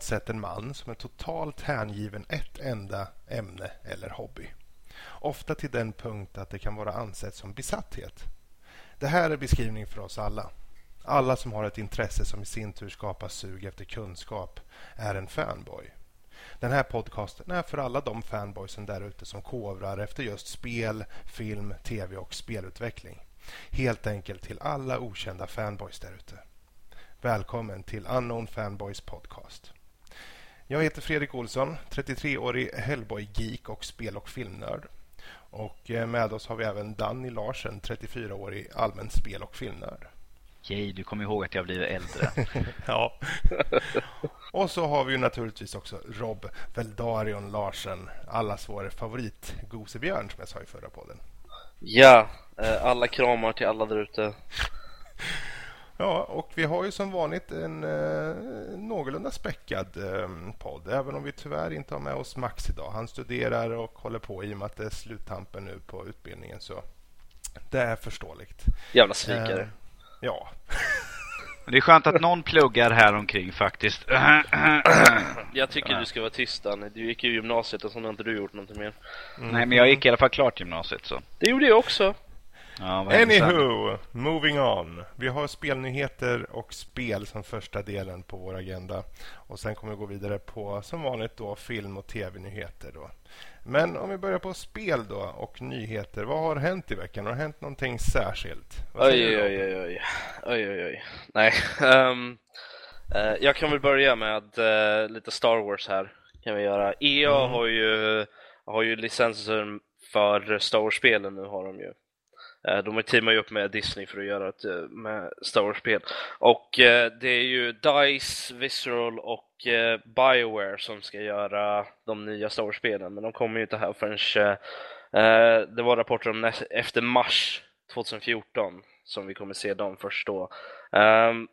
normalt sett en man, som är totalt hängiven ett enda ämne eller hobby. Ofta till den punkt att det kan vara ansett som besatthet. Det här är beskrivning för oss alla. Alla som har ett intresse som i sin tur skapar sug efter kunskap är en fanboy. Den här podcasten är för alla de fanboysen där ute som kovrar efter just spel, film, tv och spelutveckling. Helt enkelt till alla okända fanboys där ute. Välkommen till Unknown Fanboys Podcast. Jag heter Fredrik Olsson, 33-årig Hellboy-geek och spel och filmnörd. Och eh, med oss har vi även Danny Larsen, 34-årig allmän spel och filmnörd. Yay, du kommer ihåg att jag blivit äldre. ja. Och så har vi naturligtvis också Rob Veldarion Larsen, allas vår favorit gosebjörn som jag sa i förra podden. Ja, eh, alla kramar till alla där ute. Ja, och vi har ju som vanligt en eh, någorlunda späckad eh, podd, även om vi tyvärr inte har med oss Max idag. Han studerar och håller på i och med att det är sluttampen nu på utbildningen, så det är förståeligt. Jävla svikare. Eh, ja. Det är skönt att någon pluggar här omkring faktiskt. Jag tycker du ska vara tyst Danny. Du gick ju gymnasiet och så har inte du gjort någonting mer. Mm. Nej, men jag gick i alla fall klart gymnasiet så. Det gjorde jag också. Ja, Anywho, moving on. Vi har spelnyheter och spel som första delen på vår agenda. Och Sen kommer vi gå vidare på, som vanligt, då, film och tv-nyheter. Då. Men om vi börjar på spel då och nyheter. Vad har hänt i veckan? Har det hänt någonting särskilt? Oj, oj, oj, oj, oj, oj, oj. Nej, um, uh, jag kan väl börja med uh, lite Star Wars här. Kan vi göra. EA mm. har ju har ju licenser för Star Wars-spelen nu har de ju. Eh, de teamar ju upp med Disney för att göra ett eh, med Star Wars-spel. Och eh, det är ju DICE, Visceral och Bioware som ska göra de nya Star Wars-spelen. Men de kommer ju inte här förrän det var rapporter om efter mars 2014 som vi kommer se dem först då. Ehm,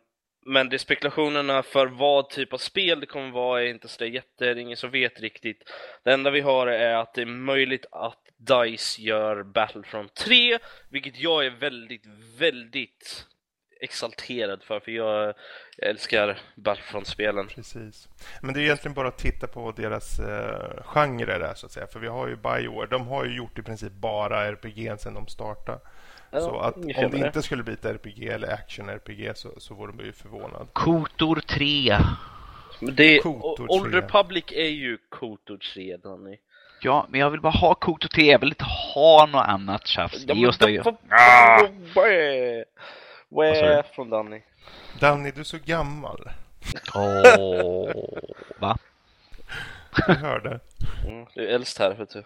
men det spekulationerna för vad typ av spel det kommer vara är inte så jätte, det är ingen som vet riktigt. Det enda vi har är att det är möjligt att DICE gör Battlefront 3, vilket jag är väldigt, väldigt exalterad för, för jag älskar Battlefront-spelen. Precis. Men det är egentligen bara att titta på deras eh, genrer där, så att säga. För vi har ju Bioware, de har ju gjort i princip bara RPG sedan de startade. Ja, så att om det inte skulle bli ett RPG eller action-RPG så, så vore man ju förvånad. Kotor 3. Men det, Kotor Old Republic är ju Kotor 3, Danny. Ja, men jag vill bara ha Kotor 3, jag vill inte ha något annat tjafs. Ja, Ge oss det. Ah! Where från Danny? Danny, du är så gammal. Åh, oh, va? Jag hörde. Mm, du är äldst här, vet du.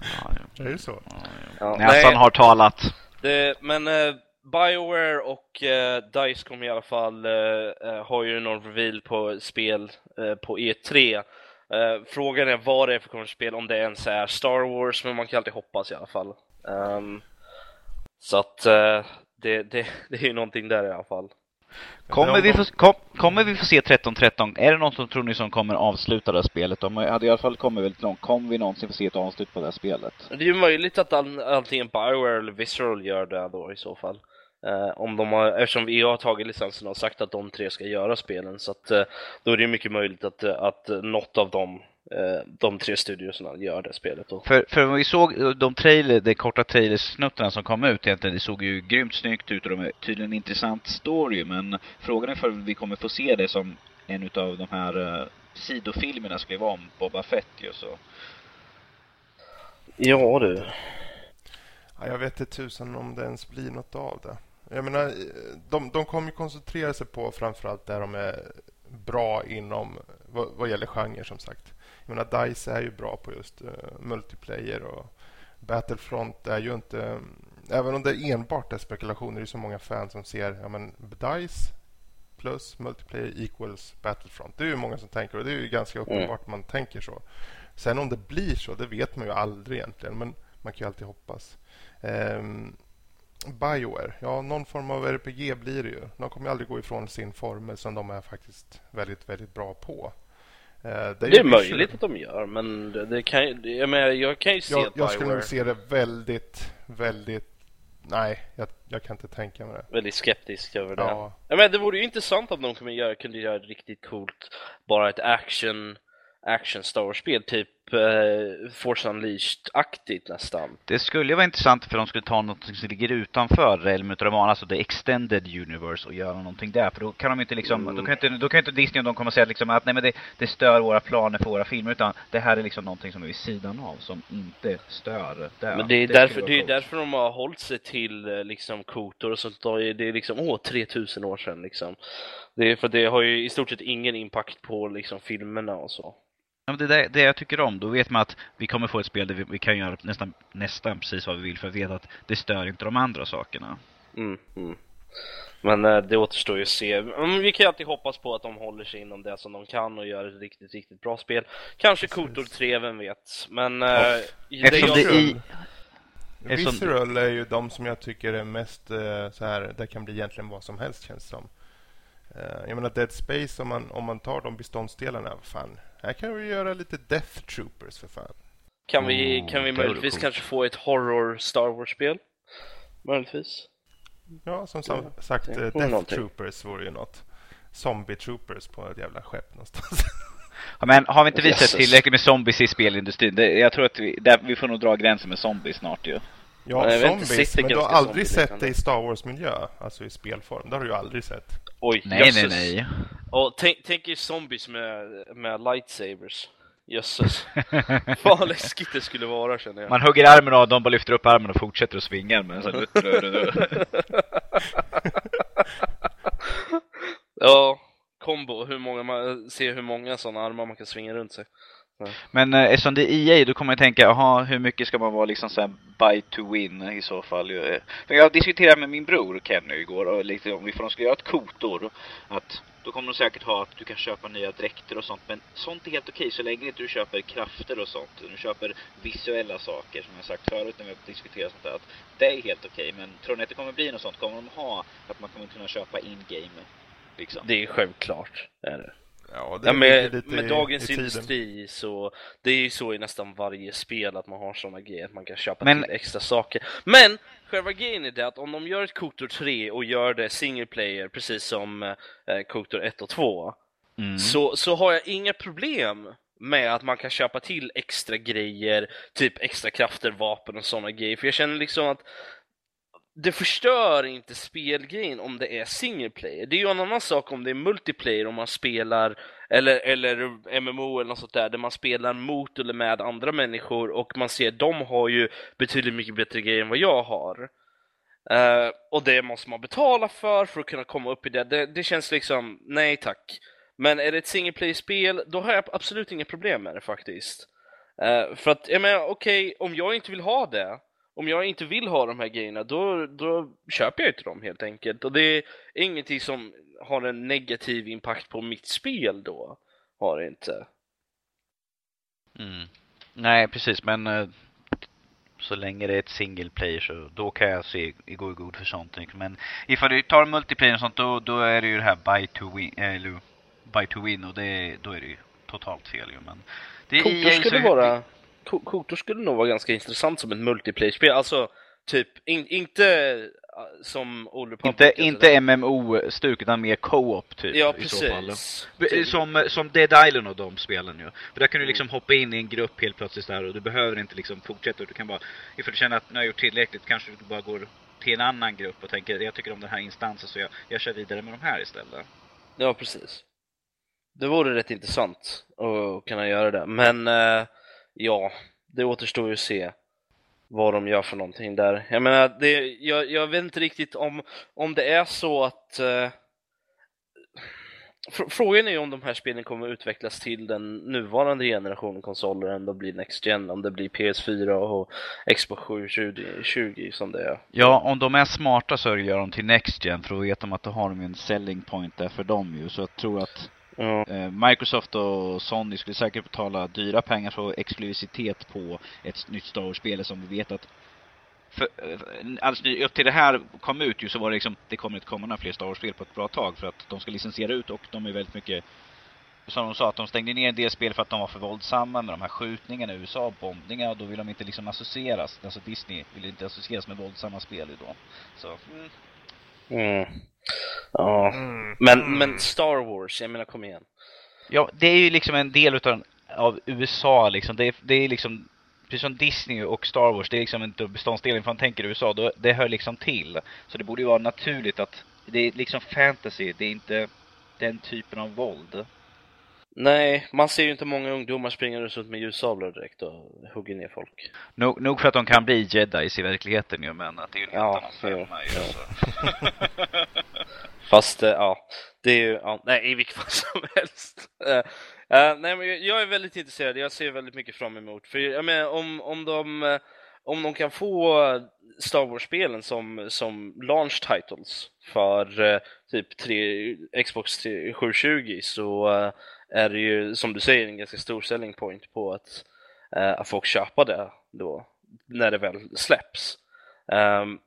Ja. Det är ju så. Ja, Nästan har talat. Det, men uh, Bioware och uh, DICE kommer i alla fall uh, har ju någon reveal på spel på E3. Frågan är vad det är för spel, om det ens är Star Wars, men man kan alltid hoppas i alla fall. Um, så att det, det, det är ju någonting där i alla fall. Kommer vi, få, kom, kommer vi få se 13-13? Är det någon som tror ni som kommer avsluta det här spelet? De hade i alla fall kommit väldigt långt. Kommer vi någonsin få se ett avslut på det här spelet? Det är ju möjligt att all, antingen Bioware eller Visceral gör det då i så fall. Uh, om de har, eftersom vi har tagit licensen och sagt att de tre ska göra spelen så att uh, då är det mycket möjligt att, att något av dem Eh, de tre studiosarna gör det spelet. Då. För, för vi såg de trailer, de korta trailersnuttarna som kom ut egentligen, det såg ju grymt snyggt ut och de är tydligen en intressant story men frågan är för vi kommer få se det som en utav de här uh, sidofilmerna skulle vara om Boba Fett ju så. Ja du. Ja, jag vet inte tusan om det ens blir något av det. Jag menar, de, de kommer koncentrera sig på framförallt där de är bra inom vad, vad gäller genre som sagt. Jag menar, DICE är ju bra på just uh, multiplayer och Battlefront är ju inte... Även om det enbart är spekulationer, det är så många fans som ser ja, men DICE plus multiplayer equals Battlefront. Det är ju många som tänker och det är ju ganska mm. uppenbart mm. man tänker så. Sen om det blir så, det vet man ju aldrig egentligen, men man kan ju alltid hoppas. Um, Bioware, ja någon form av RPG blir det ju. De kommer aldrig gå ifrån sin formel som de är faktiskt väldigt, väldigt bra på. Eh, det är, det är möjligt att de gör, men det, det kan, jag, menar, jag kan ju se jag, att Jag skulle nog se det väldigt, väldigt nej, jag, jag kan inte tänka mig det. Väldigt skeptisk över det. Ja. Ja, men det vore ju intressant om de kunde göra, kunde göra ett riktigt coolt, bara ett action, action Star Wars-spel, typ eh, Force Unleashed-aktigt nästan. Det skulle ju vara intressant för de skulle ta något som ligger utanför Realm utav Roman, alltså the extended universe och göra någonting där. För då kan de inte liksom, Mm. då kan inte, då kan inte Disney och de komma och säga liksom att nej men det, det stör våra planer för våra filmer utan det här är liksom någonting som är vid sidan av som inte stör där. Men det är, skulle därför, det är därför de har hållit sig till eh, liksom kotor och sånt. Det är liksom, åh, 3000 år sedan liksom. Det är för det har ju i stort sett ingen impact på liksom filmerna och så. Ja, men det är det, jag tycker om. Då vet man att vi kommer få ett spel där vi, vi kan göra nästan, nästan precis vad vi vill för att veta att det stör inte de andra sakerna. Mm, mm. Men eh, det återstår ju att se. Men vi kan ju alltid hoppas på att de håller sig inom det som de kan och gör ett riktigt, riktigt bra spel. Kanske Kotor 3, vem vet. Men... eh, det Eftersom jag- det i... Eftersom- Visceral är ju de som jag tycker är mest eh, så här, det kan bli egentligen vad som helst känns som. Jag menar Dead Space, om man, om man tar de beståndsdelarna, fan, här kan vi göra lite Death Troopers för fan. Kan vi, kan vi möjligtvis coolt. kanske få ett horror Star Wars-spel? Möjligtvis. Ja, som Ja, sagt, det eh, Death någonting. Troopers vore ju något. Zombie Troopers på ett jävla skepp någonstans. Ja, men har vi inte visat Jesus. tillräckligt med zombies i spelindustrin? Det, jag tror att vi, där, vi får nog dra gränsen med zombies snart ju. Ja, zombies, men du har aldrig sett det i Star Wars-miljö, alltså i spelform. Det har du ju aldrig sett. Oj, Nej, jösses. nej, nej. Och tänk, tänk er zombies med, med lightsabers. Jösses. Fan läskigt det skulle vara känner jag. Man hugger armen av dem, bara lyfter upp armen och fortsätter att svinga men så ja, kombo. Hur många man, se hur många sådana armar man kan svinga runt sig. Men eh, eftersom det är EA, då kommer jag tänka, jaha, hur mycket ska man vara liksom såhär buy to win i så fall? eh. För jag diskuterade med min bror Kenny igår, och lite om ifall de skulle göra ett kotor, att då kommer de säkert ha att du kan köpa nya dräkter och sånt, men sånt är helt okej så länge inte du köper krafter och sånt. Du köper visuella saker, som jag sagt förut när vi diskuterat sånt där, att det är helt okej, men tror ni att det kommer bli något sånt? Kommer de ha att man kommer kunna köpa in-game? Liksom? Det är självklart. Är det. Ja, Ja, med, lite med i- dagens i tiden. industri så det är ju så i nästan varje spel att man har sådana grejer att man kan köpa Men- till extra saker. Men själva grejen är det att om de gör ett Kotor 3 och gör det single player precis som eh, Kotor 1 och 2 Mm. så, så har jag inga problem med att man kan köpa till extra grejer, typ extra krafter, vapen och sådana grejer. För jag känner liksom att det förstör inte spelgrejen om det är single player. Det är ju en annan sak om det är multiplayer, om man spelar, eller, eller MMO eller något sånt där, där man spelar mot eller med andra människor och man ser de har ju betydligt mycket bättre grejer än vad jag har. Uh, och det måste man betala för, för att kunna komma upp i det. Det, det känns liksom, nej tack. Men är det ett single player spel, då har jag absolut inga problem med det faktiskt. Uh, för att, jag menar, okej, om jag inte vill ha det, om jag inte vill ha de här grejerna, då, då köper jag inte dem helt enkelt. Och det är ingenting som har en negativ impact på mitt spel då. Har det inte. Mm. Nej, precis, men eh, så länge det är ett single player så då kan jag se gå i god för sånt. Men ifall du tar multiplayer och sånt då, då är det ju det här buy to win, eller buy to win och det, då är det ju totalt fel ju. Men det är Kotor EA skulle så- vara... Ko- Kotor skulle nog vara ganska intressant som ett multiplayer-spel. Alltså, typ, in, inte äh, som Old Republic. Inte, inte MMO-stuk utan mer co-op typ Ja, precis. Typ. Som, som Dead Island och de spelen ju. För där kan du liksom hoppa in i en grupp helt plötsligt där och du behöver inte liksom fortsätta. Du kan bara, ifall du känner att nu har jag gjort tillräckligt kanske du bara går till en annan grupp och tänker jag tycker om den här instansen så jag, jag kör vidare med de här istället. Ja, precis. Det vore rätt intressant att kunna göra det. Men eh, ja, det återstår ju att se vad de gör för någonting där. Jag menar, det, jag, jag vet inte riktigt om, om det är så att eh, fr- Frågan är ju om de här spelen kommer att utvecklas till den nuvarande generationen konsoler än de blir Next Gen, om det blir PS4 och Xbox 720 som det är. Ja, om de är smarta så gör de till Next Gen för då vet de att då har de ju en selling point där för dem ju. Så jag tror att Ja. Eh, Microsoft och Sony skulle säkert betala dyra pengar för exklusivitet på ett nytt Star Wars-spel som vi vet att för, eh, ny, upp till det här kom ut ju så var det liksom, det kommer inte komma några fler Star Wars-spel på ett bra tag för att de ska licensiera ut och de är väldigt mycket som de sa, att de stängde ner en del spel för att de var för våldsamma med de här skjutningarna i USA, bombningar, och då vill de inte liksom associeras, alltså Disney vill inte associeras med våldsamma spel då. Så, mm. Mm. Ja, Mm. men, Mm. men Star Wars, jag menar kom igen. Ja, det är ju liksom en del utav, av USA liksom. Det är, det är liksom, precis som Disney och Star Wars, det är liksom en beståndsdel. För man tänker USA, då, det hör liksom till. Så det borde ju vara naturligt att, det är liksom fantasy, det är inte den typen av våld. Nej, man ser ju inte många ungdomar springa runt med ljussablar direkt och hugger ner folk. Nog, nog för att de kan bli jedis i verkligheten ju, men att det är ju en helt Ja, annan femma ju. Fast, eh, ja, det är ju, ja, nej i vilket fall som helst. Uh, nej men jag- är väldigt intresserad, jag ser väldigt mycket fram emot. För jag menar, om, om de, om de kan få Star Wars-spelen som, som launch titles för uh, typ tre, Xbox 720 så uh, är det ju, som du säger, en ganska stor selling point på att, att folk köper det då, när det väl släpps. Um,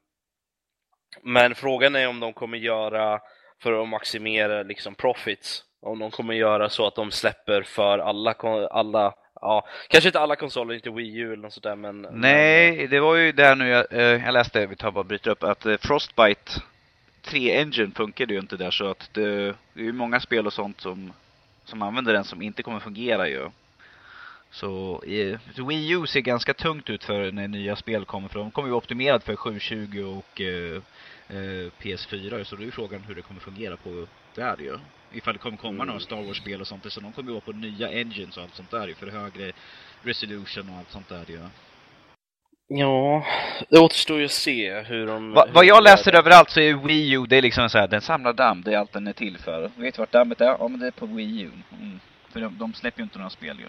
men frågan är om de kommer göra, för att maximera liksom profits, om de kommer göra så att de släpper för alla, alla ja, kanske inte alla konsoler, inte Wii U eller något sådär men... Nej, det var ju där nu jag, eh, jag läste, vi tar bara bryter upp, att eh, Frostbite 3 Engine funkade ju inte där så att det, det är ju många spel och sånt som, som använder den som inte kommer fungera ju. Så i, Wii U ser ganska tungt ut för när nya spel kommer för de kommer ju optimerat för 720 och eh, eh, PS4 så då är ju frågan hur det kommer fungera på där ju. Ifall det kommer komma några Star Wars-spel och sånt så de kommer ju vara på nya engines och allt sånt där ju för högre resolution och allt sånt där ju. Ja, det återstår ju att se hur de... Va, hur vad jag läser det. överallt så är Wii U, det är liksom så här, den samlar damm, det är allt den är till för. Vet du vart dammet är? Ja men det är på Wii U. Mm. För de, de släpper ju inte några spel ju.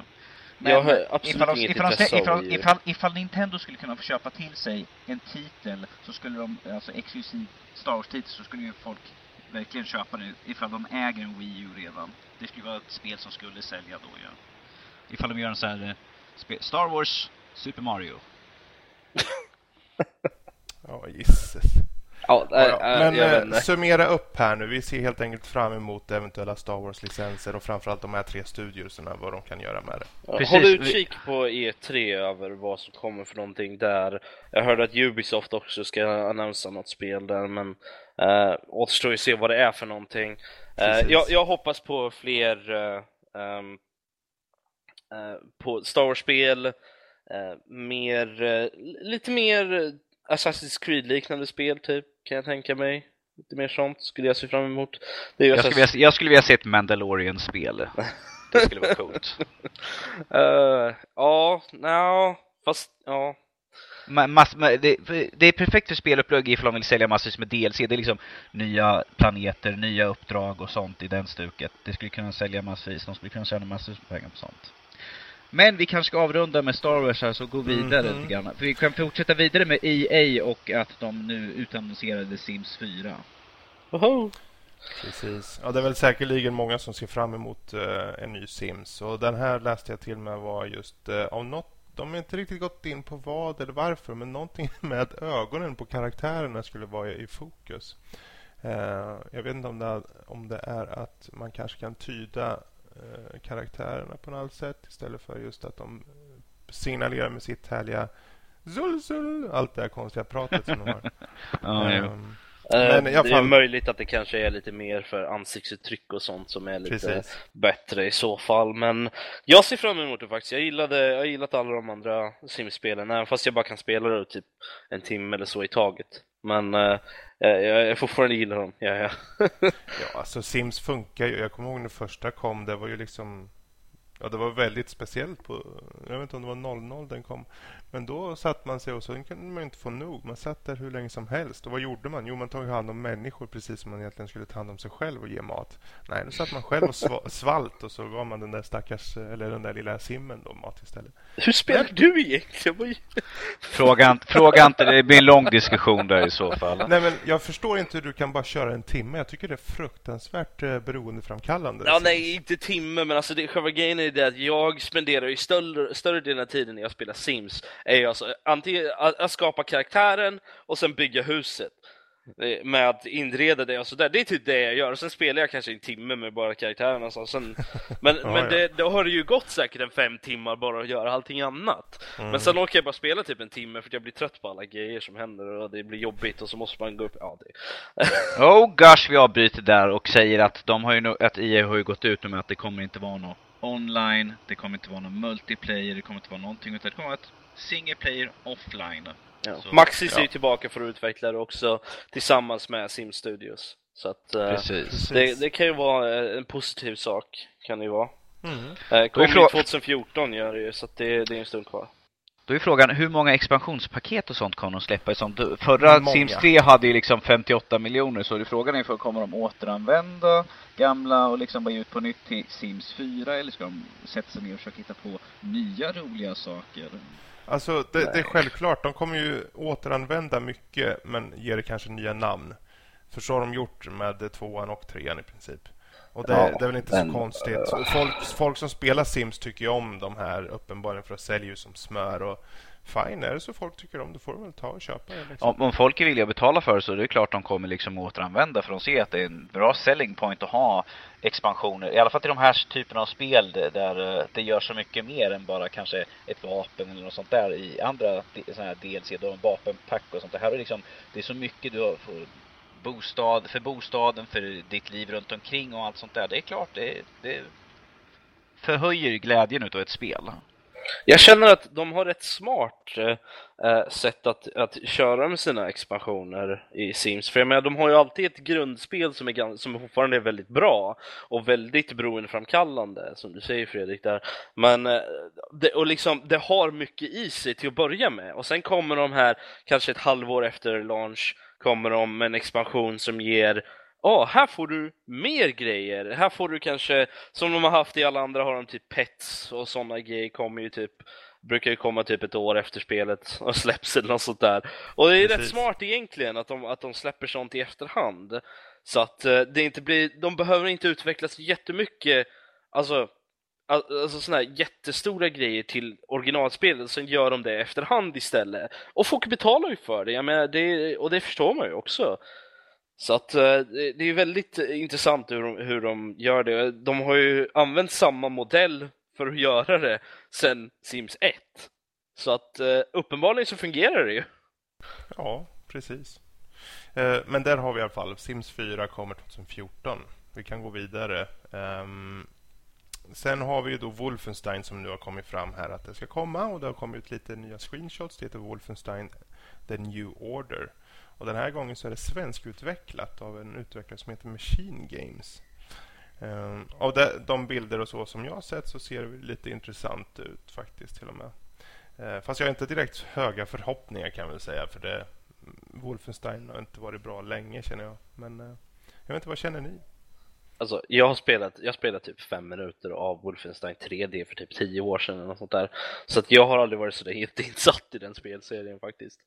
Jag har absolut ifall, inget ifall, intresse av ifall, U. ifall, ifall Nintendo skulle kunna få köpa till sig en titel så skulle de, alltså exklusiv Star Wars-titel, så skulle ju folk verkligen köpa det ifall de äger en Wii U redan. Det skulle vara ett spel som skulle sälja då ju. Ifall de gör en sån här eh, Star Wars Super Mario. Ja, gisses. Ja, äh, Ja, äh, Men inte. summera upp här nu. Vi ser helt enkelt fram emot eventuella Star Wars-licenser och framförallt de här tre studioserna, vad de kan göra med det. Ja, Precis, Håll vi- utkik på E3 över vad som kommer för någonting där. Jag hörde att Ubisoft också ska annonsera något spel där, men uh, återstår ju att se vad det är för någonting. Precis. jag, jag hoppas på fler eh, på Star Wars-spel, mer, lite mer Assassin's Creed-liknande spel typ, kan jag tänka mig. Lite mer sånt skulle jag se fram emot. Det är Jag skulle, vilja, jag skulle vilja se ett Mandalorian-spel. Det skulle vara coolt. Eh, ja, no, fast ja. Ma- mass, ma- det, det är perfekt för spelupplägg ifall de vill sälja massor med DLC. Det är liksom nya planeter, nya uppdrag och sånt i den stuket. Det skulle kunna sälja massvis. De skulle kunna tjäna massor med pengar på sånt. Men vi kanske ska avrunda med Star Wars här så gå vidare Mhm. lite grann. För vi kan fortsätta vidare med EA och att de nu utannonserade Sims 4. Woho! Precis. Ja, det är väl säkerligen många som ser fram emot eh, en ny Sims. Och den här läste jag till med var just eh, av något de har inte riktigt gått in på vad eller varför, men någonting med att ögonen på karaktärerna skulle vara i fokus. Eh, jag vet inte om det, är, om det är att man kanske kan tyda eh, karaktärerna på något sätt istället för just att de signalerar med sitt härliga zul, zul, allt det här konstiga pratet som de har. Ja, Eh, Men det är möjligt att det kanske är lite mer för ansiktsuttryck och sånt som är lite Precis. bättre i så fall. Men jag ser fram emot det faktiskt. Jag gillade, jag gillat alla de andra simspelen, även fast jag bara kan spela det typ en timme eller så i taget. Men jag, jag fortfarande gillar dem. Ja, ja. Ja, alltså Sims funkar ju. Jag kommer ihåg när första kom. Det var ju liksom... Ja, det var väldigt speciellt. På, jag vet inte om det var 00 den kom. Men då satt man sig och så kunde man inte få nog. Man satt där hur länge som helst. Och vad gjorde man? Jo, man tog hand om människor precis som man egentligen skulle ta hand om sig själv och ge mat. Nej, då satt man själv och sva- svalt och så gav man den där stackars, eller den där lilla simmen då mat istället. Hur spelar du egentligen? Fråga, inte- fråga inte, det blir en lång diskussion där i så fall. Nej, men jag förstår inte hur du kan bara köra en timme. Jag tycker det är fruktansvärt eh, beroendeframkallande. Ja, nej, inte timme, men alltså det, själva grejen är det att jag spenderar ju större, större delen av tiden när jag spelar Sims är ju alltså antingen att, att skapa karaktären och sen bygga huset. Eh, med att inreda det och sådär. Det är typ det jag gör. Och sen spelar jag kanske en timme med bara karaktärerna. Så sen, men Ja, men det, då har det ju gått säkert en fem timmar bara att göra allting annat. Mm. Men sen orkar jag bara spela typ en timme för att jag blir trött på alla grejer som händer och det blir jobbigt och så måste man gå upp. Ja, det. Oh gosh, vi avbryter där och säger att de har ju no- att EA har ju gått ut med att det kommer inte vara något online, det kommer inte vara någon multiplayer, det kommer inte vara någonting utan det kommer vara ett single player offline. Ja. Så, Maxis är ju ja. tillbaka för att utveckla det också tillsammans med Sim Studios. Så att eh, Precis. det, det kan ju vara en positiv sak. Kan det ju vara. Mm. Eh, Kommer ju frå- 2014 gör det ju, så att det, det är en stund kvar. Då är frågan, hur många expansionspaket och sånt kommer de släppa? Förra Många. Sims 3 hade ju liksom 58 miljoner, så det är frågan är, för kommer de återanvända gamla och liksom bara ge ut på nytt till Sims 4 eller ska de sätta sig ner och försöka hitta på nya roliga saker? Alltså, det, det är självklart. De kommer ju återanvända mycket, men ger det kanske nya namn. För så har de gjort med tvåan och trean i princip. Och det, Ja, det är väl inte men- så konstigt. Så Folk, folk som spelar Sims tycker ju om de här uppenbarligen för att sälja ju som smör. Och fine, är det så folk tycker om det får de väl ta och köpa det. Liksom. Om, om folk är villiga att betala för det så är det klart de kommer liksom återanvända för de ser att det är en bra selling point att ha expansioner. I alla fall till de här typerna av spel där- eh, det gör så mycket mer än bara kanske ett vapen eller något sånt där i andra sådana här DLC, då en vapenpack och sånt. Det här är liksom, det är så mycket du har för bostad, för bostaden, för ditt liv runt omkring och allt sånt där. Det är klart, det, det förhöjer glädjen utav ett spel. Jag känner att de har ett smart eh, eh, sätt att, att köra med sina expansioner i Sims. För jag menar, de har ju alltid ett grundspel som, är, som fortfarande är väldigt bra och väldigt beroendeframkallande, som du säger Fredrik där. Men eh, det, och liksom, det har mycket i sig till att börja med. Och sen kommer de här, kanske ett halvår efter launch, kommer de med en expansion som ger Ja, här får du mer grejer. Här får du kanske, som de har haft i alla andra, har de typ pets och sådana grejer kommer ju typ Brukar ju komma typ ett år efter spelet och släpps eller något sånt där. Och det är rätt Precis. smart egentligen att de, att de släpper sånt i efterhand. Så att eh, det inte blir, de behöver inte utvecklas jättemycket, alltså Al- Alltså såna här jättestora grejer till originalspelet, sen gör de det efterhand istället. Och folk betalar ju för det, jag menar, det och det förstår man ju också. Så att eh, det är väldigt intressant hur de, hur de gör det. De har ju använt samma modell för att göra det sen Sims 1. Så att eh, uppenbarligen så fungerar det ju. Ja, precis. Eh, men där har vi i alla fall. Sims 4 kommer 2014. Vi kan gå vidare. Ehm, sen har vi ju då Wolfenstein som nu har kommit fram här att det ska komma och det har kommit ut lite nya screenshots. Det heter Wolfenstein The New Order. Och den här gången så är det svenskutvecklat av en utvecklare som heter Machine Games. Um, av de, de bilder och så som jag har sett så ser det lite intressant ut faktiskt till och med. Uh, fast jag har inte direkt höga förhoppningar kan jag väl säga för det Wolfenstein har inte varit bra länge känner jag. Men uh, jag vet inte, vad känner ni? Alltså, jag har spelat, jag spelat typ fem minuter av Wolfenstein 3D för typ tio år sedan eller något sånt där. Så att jag har aldrig varit så där jätteinsatt i den spelserien faktiskt.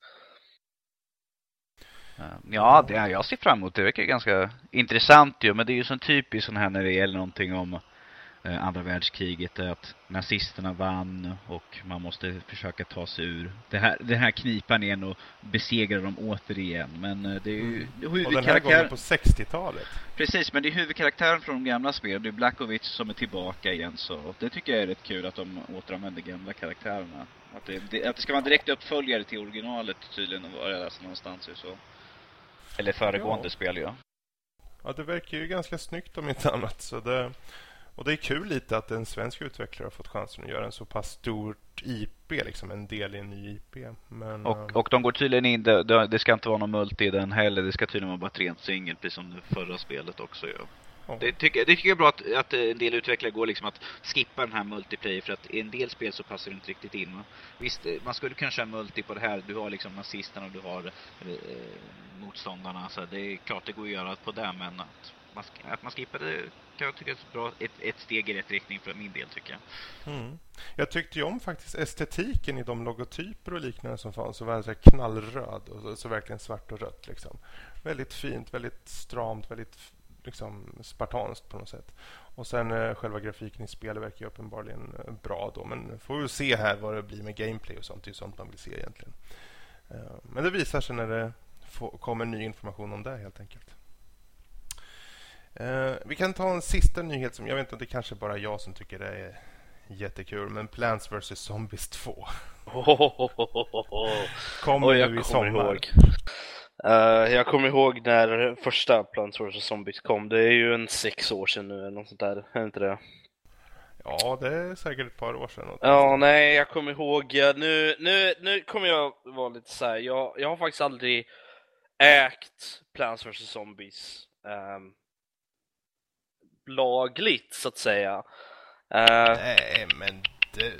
Ja, det, jag ser fram emot det. Det verkar ganska intressant ju. Men det är ju så typiskt sån här när det gäller någonting om eh, andra världskriget. Att nazisterna vann och man måste försöka ta sig ur det här, den här knipan igen och besegra dem återigen. Men eh, det är ju Och den här gången huvudkaraktären. på 60-talet. Precis, men det är huvudkaraktären från de gamla spelen. Det är Blackovich som är tillbaka igen. Så det tycker jag är rätt kul att de återanvänder gamla karaktärerna. Att det, det, att det ska vara en direkt uppföljare till originalet tydligen, var jag läste någonstans. Så. Eller föregående Ja. spel, ja. Ja, det verkar ju ganska snyggt om inte annat. Så det, och det är kul lite att en svensk utvecklare har fått chansen att göra en så pass stort IP, liksom en del i en ny IP. Men, Och, och de går tydligen in, det, det ska inte vara någon multi i den heller. Det ska tydligen vara bara ett rent singel, precis som det förra spelet också ja. Det tycker, det tycker jag är bra att, att en del utvecklare går liksom att skippa den här multiplayer för att i en del spel så passar det inte riktigt in. va. Visst, eh, man skulle kunna köra multi på det här. Du har liksom nazisterna och du har eh, motståndarna. Så det är klart det går att göra på det men att man, att man skippar det kan jag tycka är ett, bra, ett, ett steg i rätt riktning för min del tycker jag. Mm. Jag tyckte ju om faktiskt estetiken i de logotyper och liknande som fanns. Så var det knallröd och så, så verkligen svart och rött. Liksom. Väldigt fint, väldigt stramt, väldigt liksom, spartanskt på något sätt. Och sen eh, själva grafiken i spelet verkar ju uppenbarligen eh, bra då. Men får vi se här vad det blir med gameplay och sånt. Det är ju sånt man vill se egentligen. Eh, men det visar sig när det få, kommer ny information om det helt enkelt. Eh, vi kan ta en sista nyhet som jag vet inte det kanske bara jag som tycker det är jättekul, men Plants vs Zombies 2. kommer oh, nu i sommar. Ihåg. Uh, jag kommer ihåg när första Plants vs Zombies kom. Det är ju en sex år sedan nu eller något sånt där. Är inte det? Ja, det är säkert ett par år sedan. Ja, nej, jag kommer ihåg. Nu, nu, nu kommer jag vara lite så här. Jag, jag har faktiskt aldrig ägt Plants vs Zombies um, lagligt, så att säga. Uh, nej, men du.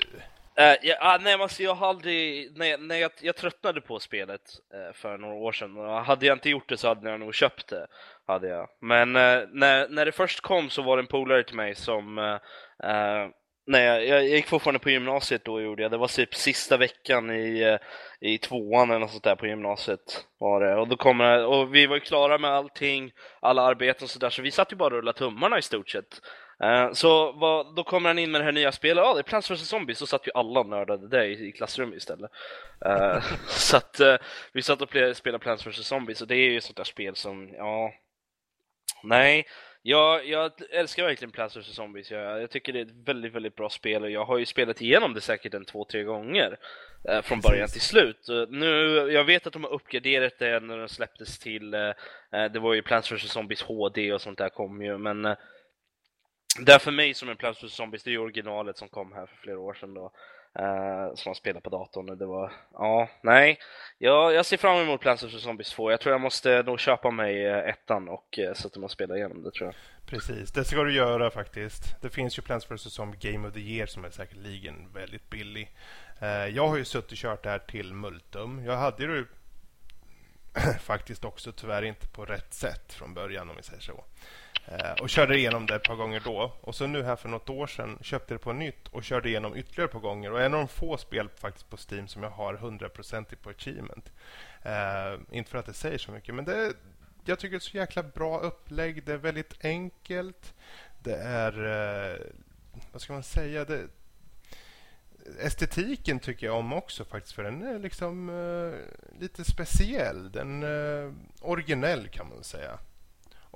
Uh, ja, ah, nej, alltså jag har aldrig, nej, nej, jag, jag tröttnade på spelet uh, för några år sedan. Och hade jag inte gjort det så hade jag nog köpt det. Hade jag. Men uh, när, när det först kom så var det en polare till mig som Nej, jag, jag gick fortfarande på gymnasiet då gjorde jag. Det var typ sista veckan i, i tvåan eller något sånt där på gymnasiet var det. Och, då kommer, och vi var ju klara med allting, alla arbeten och sådär, så vi satt ju bara och rullade tummarna i stort sett. Uh, så vad, då kommer han in med det här nya spelet, ja det är Plants vs. Zombies, så satt ju alla och nördade det i, i klassrummet istället. Uh, så att uh, vi satt och spelade Plants vs. Zombies, och det är ju ett sånt där spel som, ja, nej, jag, jag älskar verkligen Plants vs. Zombies. Jag, jag, tycker det är ett väldigt, väldigt bra spel. Och jag har ju spelat igenom det säkert en två, tre gånger eh, från början till slut. Nu, jag vet att de har uppgraderat det när den släpptes till, eh, eh det var ju Plants vs. Zombies HD och sånt där kom ju, men eh, det är för mig som en plats vs Zombies, det är ju originalet som kom här för flera år sedan då. Uh, som man spelar på datorn och det var, ja, nej. Jag, jag ser fram emot Plants vs Zombies 2. Jag tror jag måste nog köpa mig uh, ettan och uh, sätta mig och spela igenom det tror jag. Precis, det ska du göra faktiskt. Det finns ju Plants vs Zombies Game of the Year som är säkerligen väldigt billig. Uh, jag har ju suttit och kört det här till Multum. Jag hade ju faktiskt också tyvärr inte på rätt sätt från början om vi säger så. Eh, och körde igenom det ett par gånger då. Och så nu här för något år sedan köpte det på nytt och körde igenom ytterligare ett par gånger. Och en av de få spel faktiskt på Steam som jag har 100% på achievement. Uh, inte för att det säger så mycket, men det, jag tycker det är så jäkla bra upplägg. Det är väldigt enkelt. Det är... Uh, vad ska man säga? Det, estetiken tycker jag om också faktiskt för den är liksom uh, lite speciell. Den är originell kan man säga.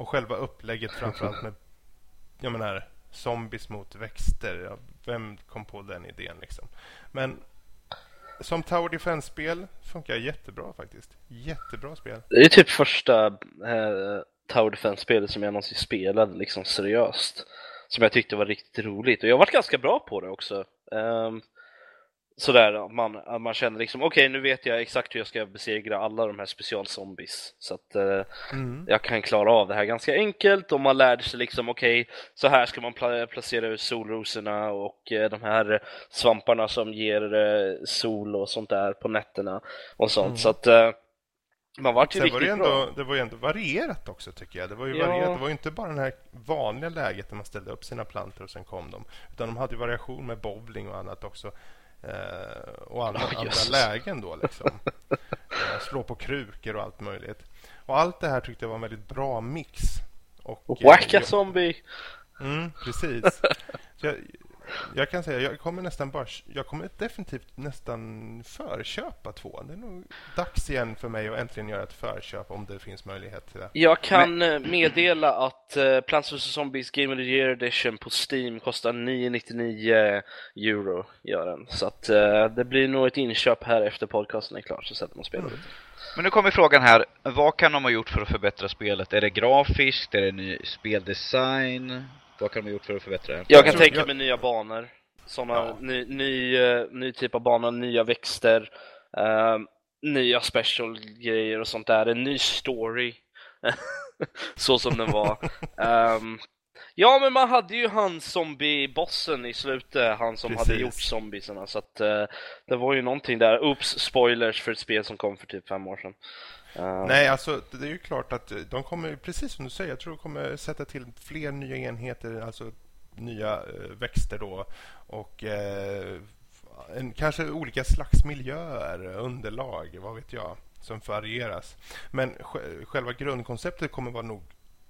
Och själva upplägget framförallt med, jag menar, zombies mot växter. Ja, vem kom på den idén liksom? Men som Tower Defense-spel funkar jättebra faktiskt. Jättebra spel. Det är typ första eh, Tower Defense-spelet som jag någonsin spelade liksom seriöst. Som jag tyckte var riktigt roligt. Och jag har varit ganska bra på det också. Um, sådär man, man känner liksom okej okay, nu vet jag exakt hur jag ska besegra alla de här specialzombies så att eh, mm. jag kan klara av det här ganska enkelt och man lärde sig liksom okej okay, så här ska man pla placera ut solrosorna och eh, de här svamparna som ger eh, sol och sånt där på nätterna och sånt mm. så att eh, man var ju riktigt var det, ändå, bra. det var ju ändå varierat också tycker jag. Det var ju ja. varierat. Det var ju inte bara det här vanliga läget där man ställde upp sina plantor och sen kom de. Utan de hade ju variation med bowling och annat också. Eh, och andra, oh, andra lägen då liksom. eh, slå på krukor och allt möjligt. Och allt det här tyckte jag var en väldigt bra mix. Och, Wacka eh, zombie! Mm, precis. Så jag, jag kan säga, jag kommer nästan bara, jag kommer definitivt nästan förköpa två. Det är nog dags igen för mig att äntligen göra ett förköp om det finns möjlighet till det. Jag kan Men... Eh, meddela att uh, Plants vs Zombies Game of the Year Edition på Steam kostar 999 euro, gör den. Så att uh, det blir nog ett inköp här efter podcasten är klar, så sätter man spelet. Mm. Men nu kommer frågan här, vad kan de ha gjort för att förbättra spelet? Är det grafiskt? Är det ny speldesign? Vad kan de ha gjort för att förbättra det? Jag kan tänka mig jag... nya banor. Såna ja. ny, ny, uh, ny typ av banor, nya växter, uh, nya special-grejer och sånt där. En ny story. så som den var. um, ja, men man hade ju han zombie-bossen i slutet, han som Precis. hade gjort zombiesarna. Så att uh, det var ju någonting där. Oops, spoilers för ett spel som kom för typ fem år sedan. Uh. Nej, alltså det är ju klart att eh, de kommer, precis som du säger, jag tror de kommer sätta till fler nya enheter, alltså nya eh, växter då och eh, en, kanske olika slags miljöer, underlag, vad vet jag, som varieras. Men själva grundkonceptet kommer vara nog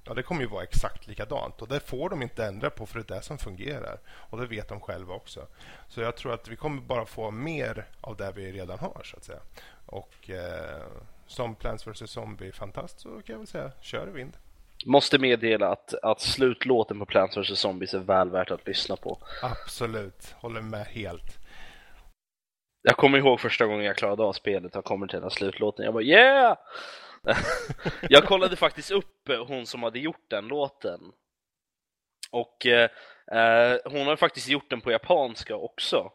Ja, det kommer ju vara exakt likadant och det får de inte ändra på för det är det som fungerar. Och det vet de själva också. Så jag tror att vi kommer bara få mer av det vi redan har så att säga. Och eh, som Plants vs Zombie-fantast så kan jag väl säga kör i vind. Måste meddela att, att slutlåten på Plants vs Zombies är väl värt att lyssna på. Absolut, håller med helt. Jag kommer ihåg första gången jag klarade av spelet och kommer till den här slutlåten. Jag bara yeah! jag kollade faktiskt upp hon som hade gjort den låten. Och eh, eh hon har faktiskt gjort den på japanska också.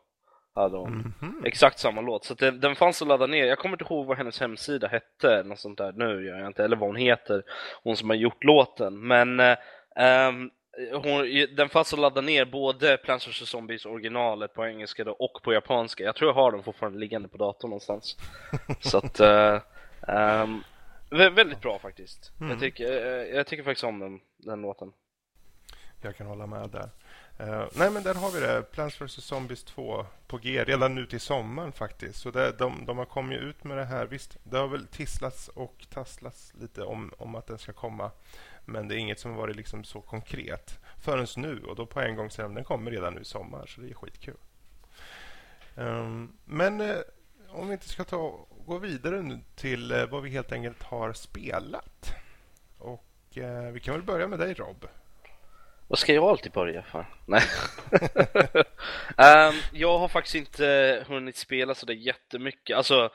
Hade hon. Mm -hmm. Exakt samma låt. Så den, den fanns att ladda ner. Jag kommer inte ihåg vad hennes hemsida hette. Något sånt där. Nu gör jag inte. Eller vad hon heter. Hon som har gjort låten. Men eh, um, hon, den fanns att ladda ner både Plants vs Zombies originalet på engelska då, och på japanska. Jag tror jag har den fortfarande liggande på datorn någonstans. så att uh, um, väldigt bra faktiskt. Mm. Jag, tycker, uh, jag tycker faktiskt om den, den låten. Jag kan hålla med där. Uh, nej, men där har vi det. Plants vs Zombies 2 på G redan nu till sommaren faktiskt. Så det, de, de har kommit ut med det här. Visst, det har väl tisslats och tasslats lite om, om att den ska komma. Men det är inget som har varit liksom så konkret förrän nu. Och då på en gång säger de den kommer redan nu i sommar. Så det är skitkul. Um, men uh, om vi inte ska ta, gå vidare nu till uh, vad vi helt enkelt har spelat. Och vi kan väl börja med dig Rob. Vad ska jag alltid börja för? Nej. um, jag har faktiskt inte hunnit spela så det jättemycket, alltså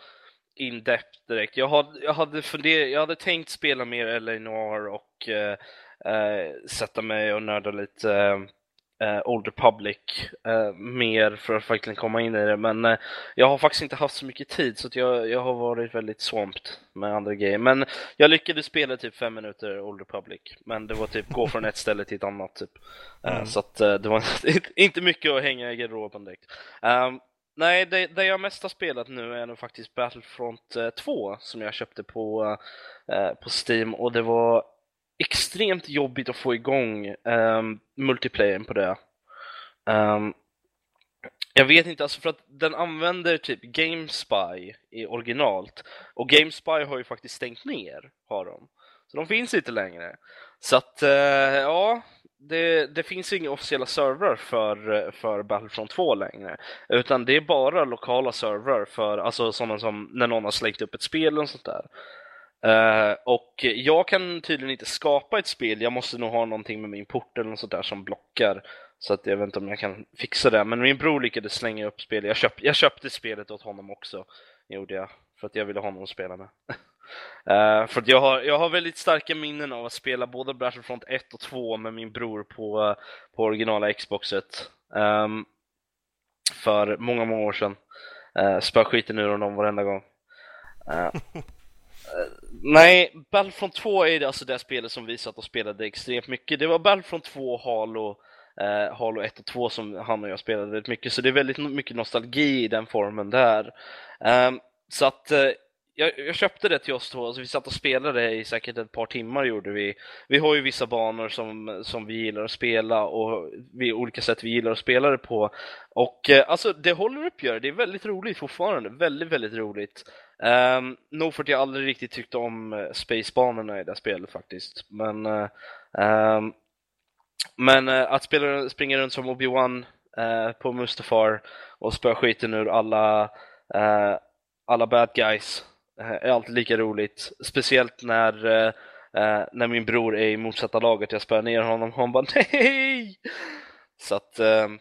in depth direkt. Jag hade, jag hade, funder, jag hade tänkt spela mer LA Noir och uh, uh, sätta mig och nörda lite uh, Old Republic uh, mer för att verkligen komma in i det. Men uh, jag har faktiskt inte haft så mycket tid så jag, jag har varit väldigt swamped med andra grejer. Men jag lyckades spela typ fem minuter Old Republic. Men det var typ gå från ett ställe till ett annat typ. Mm. Så att det var inte mycket att hänga i garderoben direkt. Um, Nej, det, det, jag mest har spelat nu är nog faktiskt Battlefront 2 som jag köpte på, eh, på Steam och det var extremt jobbigt att få igång um, multiplayern på det. Um, jag vet inte, alltså för att den använder typ GameSpy i originalt och GameSpy har ju faktiskt stängt ner, har de. Så de finns inte längre. Så att, uh, ja, det, det, finns inga officiella servrar för, för Battlefront 2 längre. Utan det är bara lokala servrar för, alltså sådana som när någon har slängt upp ett spel och sånt där. Uh, och jag kan tydligen inte skapa ett spel, jag måste nog ha någonting med min port eller något sånt där som blockar. Så att jag vet inte om jag kan fixa det. Men min bror lyckades slänga upp spel. Jag, köp, jag köpte spelet åt honom också, gjorde jag. För att jag ville ha honom att spela med. uh, för att jag har, jag har väldigt starka minnen av att spela både Battlefront 1 och 2 med min bror på, på originala Xboxet. Um, för många, många år sedan. Eh, uh, spö skiten ur honom varenda gång. Uh, nej, Battlefront 2 är det, alltså det spelet som vi satt och spelade extremt mycket. Det var Battlefront 2 Halo, eh, Halo 1 och 2 som han och jag spelade väldigt mycket, så det är väldigt mycket nostalgi i den formen där. Um, så att eh, jag, jag, köpte det till oss två, alltså vi satt och spelade i säkert ett par timmar gjorde vi. Vi har ju vissa banor som, som vi gillar att spela och vi, olika sätt vi gillar att spela det på. Och eh, alltså det håller upp gör det, är väldigt roligt fortfarande, väldigt, väldigt roligt. Um, nog för att jag aldrig riktigt tyckte om eh, Spacebanorna i det spelet faktiskt. Men, uh, um, men uh, att spela, springa runt som Obi-Wan uh, på Mustafar och spöa skiten ur alla, alla bad guys är alltid lika roligt. Speciellt när, när min bror är i motsatta laget, jag spöar ner honom och han bara NEJ! Så att ehm,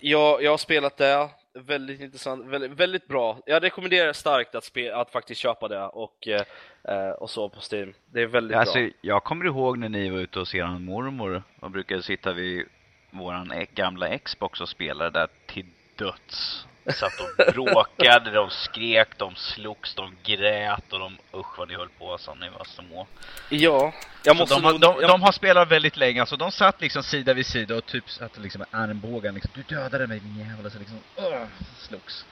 jag, jag har spelat det, väldigt intressant, väldigt, väldigt, bra. Jag rekommenderar starkt att, spe, att faktiskt köpa det och, eh, och så på Steam. Det är väldigt alltså, bra. Jag kommer ihåg när ni var ute och ser en mormor och brukade sitta vid våran gamla Xbox och spela där till döds. Satt och bråkade, de skrek, de slogs, de grät och de usch vad ni höll på som ni var små. Ja, jag måste de, nog, de, de, de, har spelat väldigt länge, alltså de satt liksom sida vid sida och typ satt liksom armbågen liksom, du dödade mig din jävel, så liksom, uh, slogs.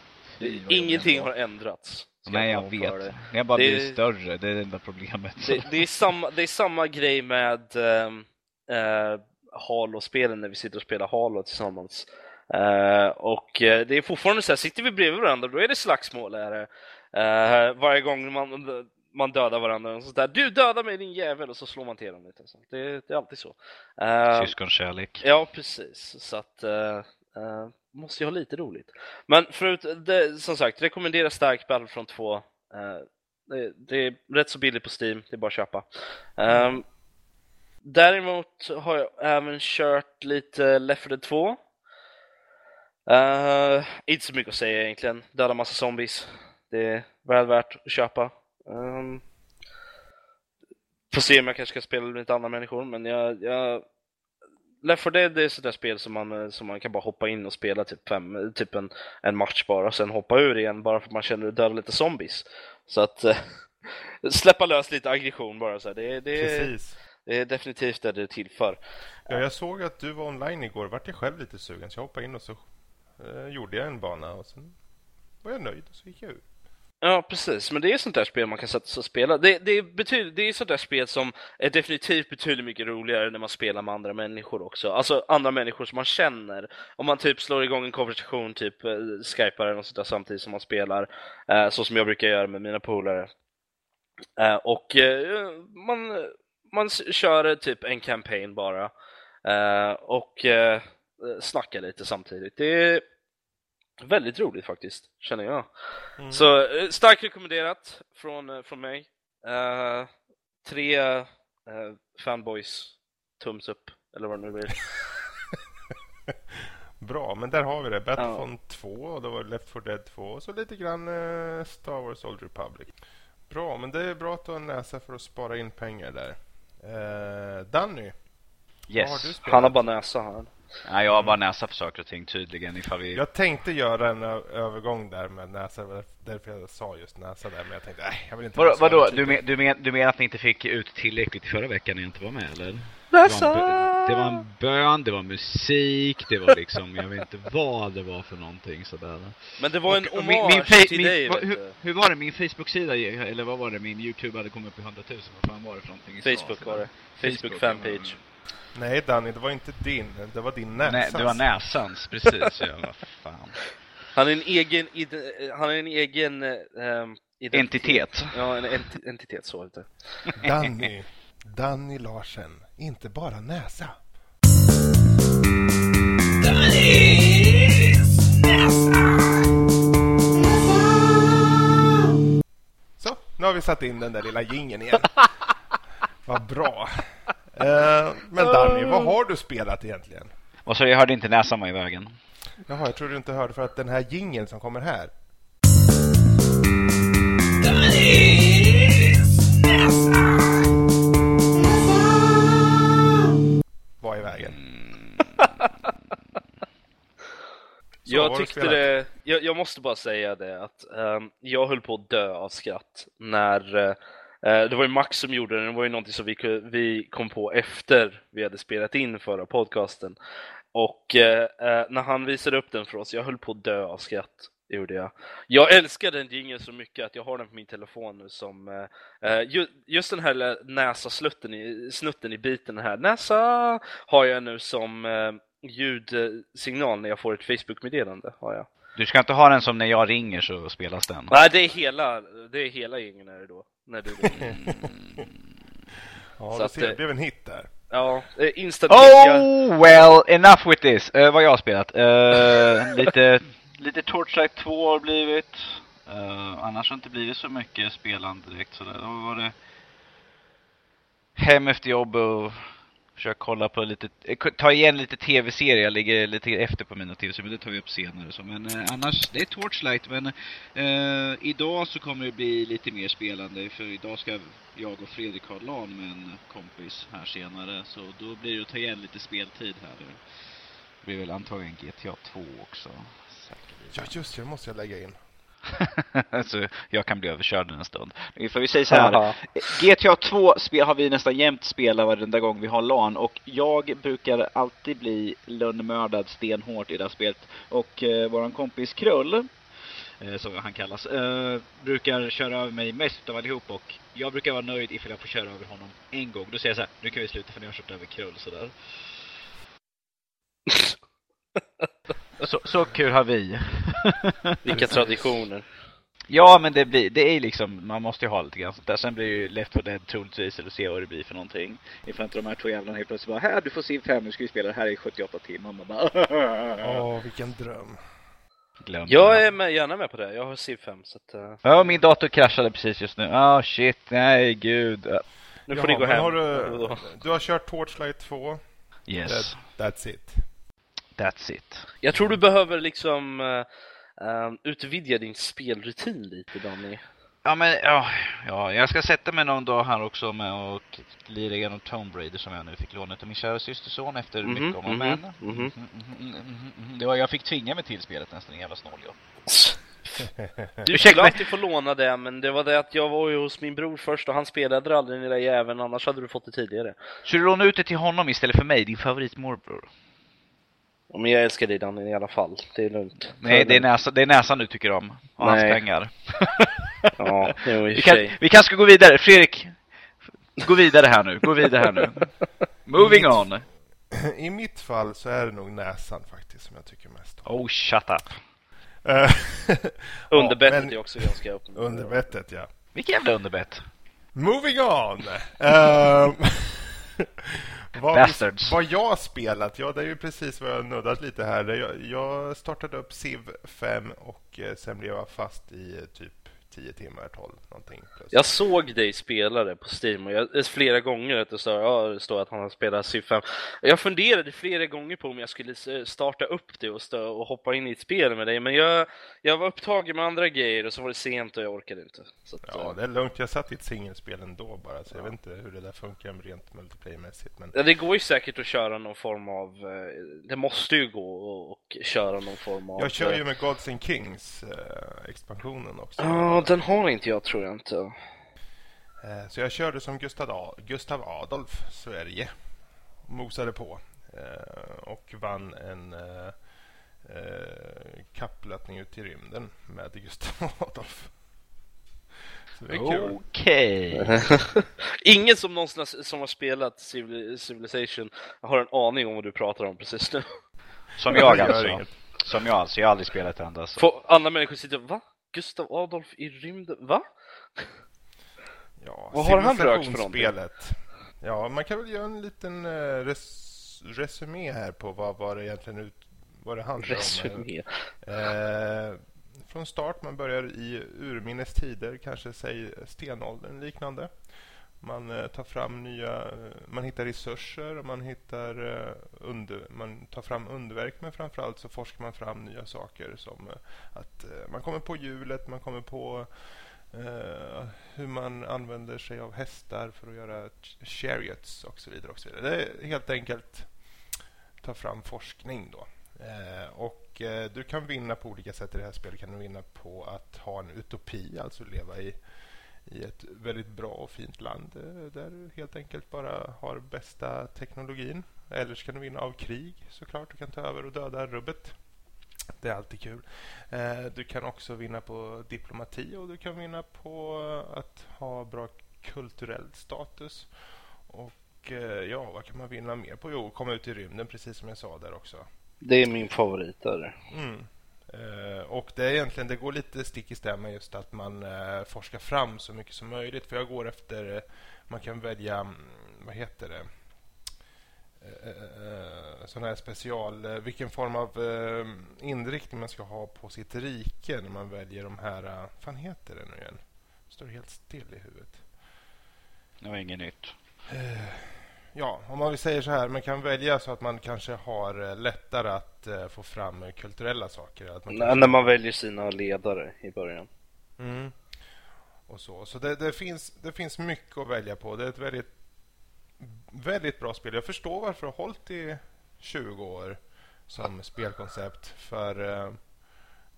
Ingenting har ändrats. Nej, jag vet. Det. Jag bara det blir större, det är det enda problemet. Det, det, är samma, det är samma grej med äh, Halo-spelen när vi sitter och spelar Halo tillsammans. Uh, och uh, det är fortfarande så här, sitter vi bredvid varandra då är det slagsmål. Är uh, varje gång man, man dödar varandra. Och så där, du dödar mig din jävel! Och så slår man till dem lite. Så. Det, det är alltid så. Uh, Syskonkärlek. Ja, precis. Så att måste ju ha lite roligt. Men förut, det, som sagt, rekommenderar starkt Battlefront 2. det, det är rätt så billigt på Steam, det är bara att köpa. Um, däremot har jag även kört lite Left 4 Dead 2. Uh, inte så mycket att säga egentligen, döda massa zombies. Det är väl värt att köpa. Um, får se om jag kanske ska spela med lite andra människor, men jag, jag Left 4 Dead är sånt spel som man, som man kan bara hoppa in och spela typ, fem, typ en, en match bara och sen hoppa ur igen bara för att man känner att döda lite zombies. Så att äh, släppa lös lite aggression bara så här. Det, det, Precis. det är definitivt det det är till för. Ja, jag såg att du var online igår. Vart jag själv lite sugen så jag hoppade in och så eh, gjorde jag en bana och sen var jag nöjd och så gick jag ut. Ja, precis. Men det är sånt där spel man kan sätta sig och spela. Det, det, betyder, det är sånt där spel som är definitivt betydligt mycket roligare när man spelar med andra människor också. Alltså andra människor som man känner. Om man typ slår igång en konversation, typ eh, skypar eller något sånt där samtidigt som man spelar. Eh, så som jag brukar göra med mina polare. Eh, och eh, man, man kör typ en campaign bara. Eh, och eh, eh, snackar lite samtidigt. Det är Väldigt roligt faktiskt, känner jag. Mm. Så eh, starkt rekommenderat från, eh, från mig. Uh, tre uh, fanboys, thumbs up, eller vad det nu blir. Bra, men där har vi det. Battlefront ja. 2 och då var det Left 4 Dead 2 och så lite grann uh, Star Wars Old Republic. Bra, men det är bra att du har en näsa för att spara in pengar där. Uh, Danny? Yes, har han har bara näsa han. Nej, jag har bara näsa för saker och ting tydligen ifall vi... Jag tänkte göra en övergång där med näsa, därför jag sa just näsa där, men jag tänkte nej, jag vill inte... Vadå, vadå? Du, men, du, men, du menar att ni inte fick ut tillräckligt förra veckan när jag inte var med, eller? Näsa! Det var, en, bön, det var musik, det var liksom, jag vet inte vad det var för någonting sådär. Men det var en och, hommage min, min, till min, dig, va, hur, hur, var det? Min Facebook-sida, eller vad var det? Min YouTube hade kommit upp i 100 000, vad fan var det för någonting? Facebook var det. Facebook fanpage. Nej Danny, det var inte din. Det var din näsans. Nej, det var näsans, precis. ja, vad fan. Han är en egen, han är en egen um, Entitet. Ja, en ent entitet, så det. Danny. Danny Larsen. Inte bara näsa. Så, nu har vi satt in den där lilla gingen igen. Vad bra. Eh, men Danny, vad har du spelat egentligen? Vad sa Jag hörde inte näsan var i vägen. Jaha, jag tror du inte hörde för att den här gingen som kommer här. Var i vägen. Så, jag tyckte det, jag, jag, måste bara säga det att um, jag höll på att dö av skratt när uh, Eh, Eh, det var ju Max som gjorde den, det var ju någonting som vi, kom på efter vi hade spelat in förra podcasten. Och eh, eh, när han visade upp den för oss, jag höll på att dö av skratt. Det gjorde jag. Jag älskar den jingeln så mycket att jag har den på min telefon nu som eh, ju, just den här näsa-slutten i, snutten i biten här. Näsa har jag nu som eh, ljudsignal när jag får ett Facebook-meddelande. Har jag. Du ska inte ha den som när jag ringer så spelas den. Nej, det är hela, det är hela gängen är det då. När du ringer. ja, så det, ser, det blev en hit där. Ja, instant Oh well, enough with this. Uh, vad jag har spelat. Uh, lite, lite Torchlight 2 har blivit. Uh, annars har det inte blivit så mycket spelande direkt sådär. Då var det hem efter jobb och försöka kolla på lite, eh, ta igen lite tv-serier. Jag ligger lite efter på mina tv-serier, men det tar vi upp senare. Så. Men eh, annars, det är Torchlight. Men eh, idag så kommer det bli lite mer spelande. För idag ska jag och Fredrik ha LAN med en kompis här senare. Så då blir det att ta igen lite speltid här. Det blir väl antagligen GTA 2 också. Ja, just det. Det måste jag lägga in. så jag kan bli överkörd en stund. För vi säger så här. Aha. GTA 2 spel har vi nästan jämt spelat varenda gång vi har LAN. Och jag brukar alltid bli lönnmördad stenhårt i det här spelet. Och eh, våran kompis Krull, eh, som han kallas, eh, brukar köra över mig mest av allihop. Och jag brukar vara nöjd ifall jag får köra över honom en gång. Då säger jag så här, nu kan vi sluta för nu har jag kört över Krull sådär. Så, så kul har vi. Vilka traditioner. Ja, men det blir, det är liksom, man måste ju ha lite grann sånt där. Sen blir ju Left 4 Dead troligtvis, eller se vad det blir för någonting. Ifall inte de här två jävlarna helt plötsligt bara, här du får se fem, nu ska vi spela det här i 78 timmar. Man bara, Åh, vilken dröm. glömde Jag är med, gärna med på det. Jag har Civ 5 så att, uh, Ja, min dator kraschade precis just nu. Ah shit, nej gud. Uh, nu Ja, får ni gå hem. Har du, du har kört Torchlight 2. Yes, That, that's it. That's it. Jag tror du behöver liksom uh, utvidga din spelrutin lite Danny. Ja men ja, ja, jag ska sätta mig någon dag här också med och lira igenom Tomb Raider som jag nu fick låna av min kära systerson efter Mhm, mycket om och men. mhm. Mhm, mhm, mhm, mhm. Det var, jag fick tvinga mig till spelet nästan, en jävla snål jag. Du skulle alltid få låna det, men det var det att jag var ju hos min bror först och han spelade aldrig den där jäveln, annars hade du fått det tidigare. Så du lånar ut det till honom istället för mig, din favoritmorbror? Ja, Men jag älskar dig Danny i alla fall, det är lugnt. Nej, det är, näsa, det är näsan du tycker om. Och hans Nej. pengar. Ja, jo, i Vi, kan, vi kanske ska gå vidare. Fredrik, gå vidare här nu. Gå vidare här nu. Moving on. I mitt fall så är det nog näsan faktiskt som jag tycker mest om. Oh, shut up. Eh, Underbettet ja, är också ganska öppet. Underbettet, ja. Vilket jävla underbett. Moving on! Vad, vad jag spelat, ja det är ju precis vad jag nuddat lite här. Jag, jag startade upp Civ 5 och eh, sen blev jag fast i eh, typ 10 timmar, 12 någonting. Plus. Jag såg dig spela det på Steam och jag, flera gånger att det står, ja, det står att han har spelat Civ 5. Jag funderade flera gånger på om jag skulle eh, starta upp det och, stå, och hoppa in i ett spel med dig, men jag, jag var upptagen med andra grejer och så var det sent och jag orkade inte. Att, Ja, eh, det är lugnt. Jag satt i ett singelspel ändå bara, så jag vet inte hur det där funkar rent multiplayermässigt. Men Ja, det går ju säkert att köra någon form av... eh, Det måste ju gå att köra någon form av... jag kör ju eh, med Gods and Kings eh, expansionen också. Ja, den har inte jag tror jag inte. Eh, Så jag körde som Gustav, Adolf, Sverige. Mosade på. eh, Och vann en eh, kapplöpning ut i rymden med Gustav Adolf. Okej. Ingen som någonsin har, som har spelat Civil- Civilization har en aning om vad du pratar om precis nu. Som jag alltså. Som jag alltså. Jag har aldrig spelat det enda. Så. För andra människor sitter va? Gustav Adolf i rymden? Va? Ja, Vad har han rökt för någonting? Ja, man kan väl göra en liten eh, res resumé här på vad, vad det egentligen ut, vad det handlar om. Resumé. Eh, från start, man börjar i urminnes tider, kanske säg stenåldern liknande. Man eh, tar fram nya, eh, man hittar resurser och man hittar eh, under, man tar fram underverk men framförallt så forskar man fram nya saker som att man kommer på hjulet, man kommer på eh, hur man använder sig av hästar för att göra chariots och så vidare. Och så vidare. Det är helt enkelt ta fram forskning då. Eh, och du kan vinna på olika sätt i det här spelet. Kan du vinna på att ha en utopi, alltså leva i, i ett väldigt bra och fint land eh, där du helt enkelt bara har bästa teknologin. Eller så kan du vinna av krig såklart. Du kan ta över och döda rubbet. Det är alltid kul. Eh, du kan också vinna på diplomati och du kan vinna på att ha bra kulturell status. Och eh, ja, vad kan man vinna mer på? Jo, komma ut i rymden precis som jag sa där också. Det är min favorit där. Mm. Eh, och det är egentligen, det går lite stick i stäv med just att man eh, forskar fram så mycket som möjligt. För jag går efter, eh, man kan välja, mm, vad heter det? Sån här special, vilken form av inriktning man ska ha på sitt rike när man väljer de här, eh, fan heter det nu igen? Står helt still i huvudet. Det var inget nytt. Ja, om man vill säga så här, man kan välja så att man kanske har eh, lättare att eh, få fram eh, kulturella saker. Att man kanske- När man väljer sina ledare i början. Mm. Och så så det, det, finns, det finns mycket att välja på. Det är ett väldigt, väldigt bra spel. Jag förstår varför det har hållit i 20 år som spelkoncept. För eh,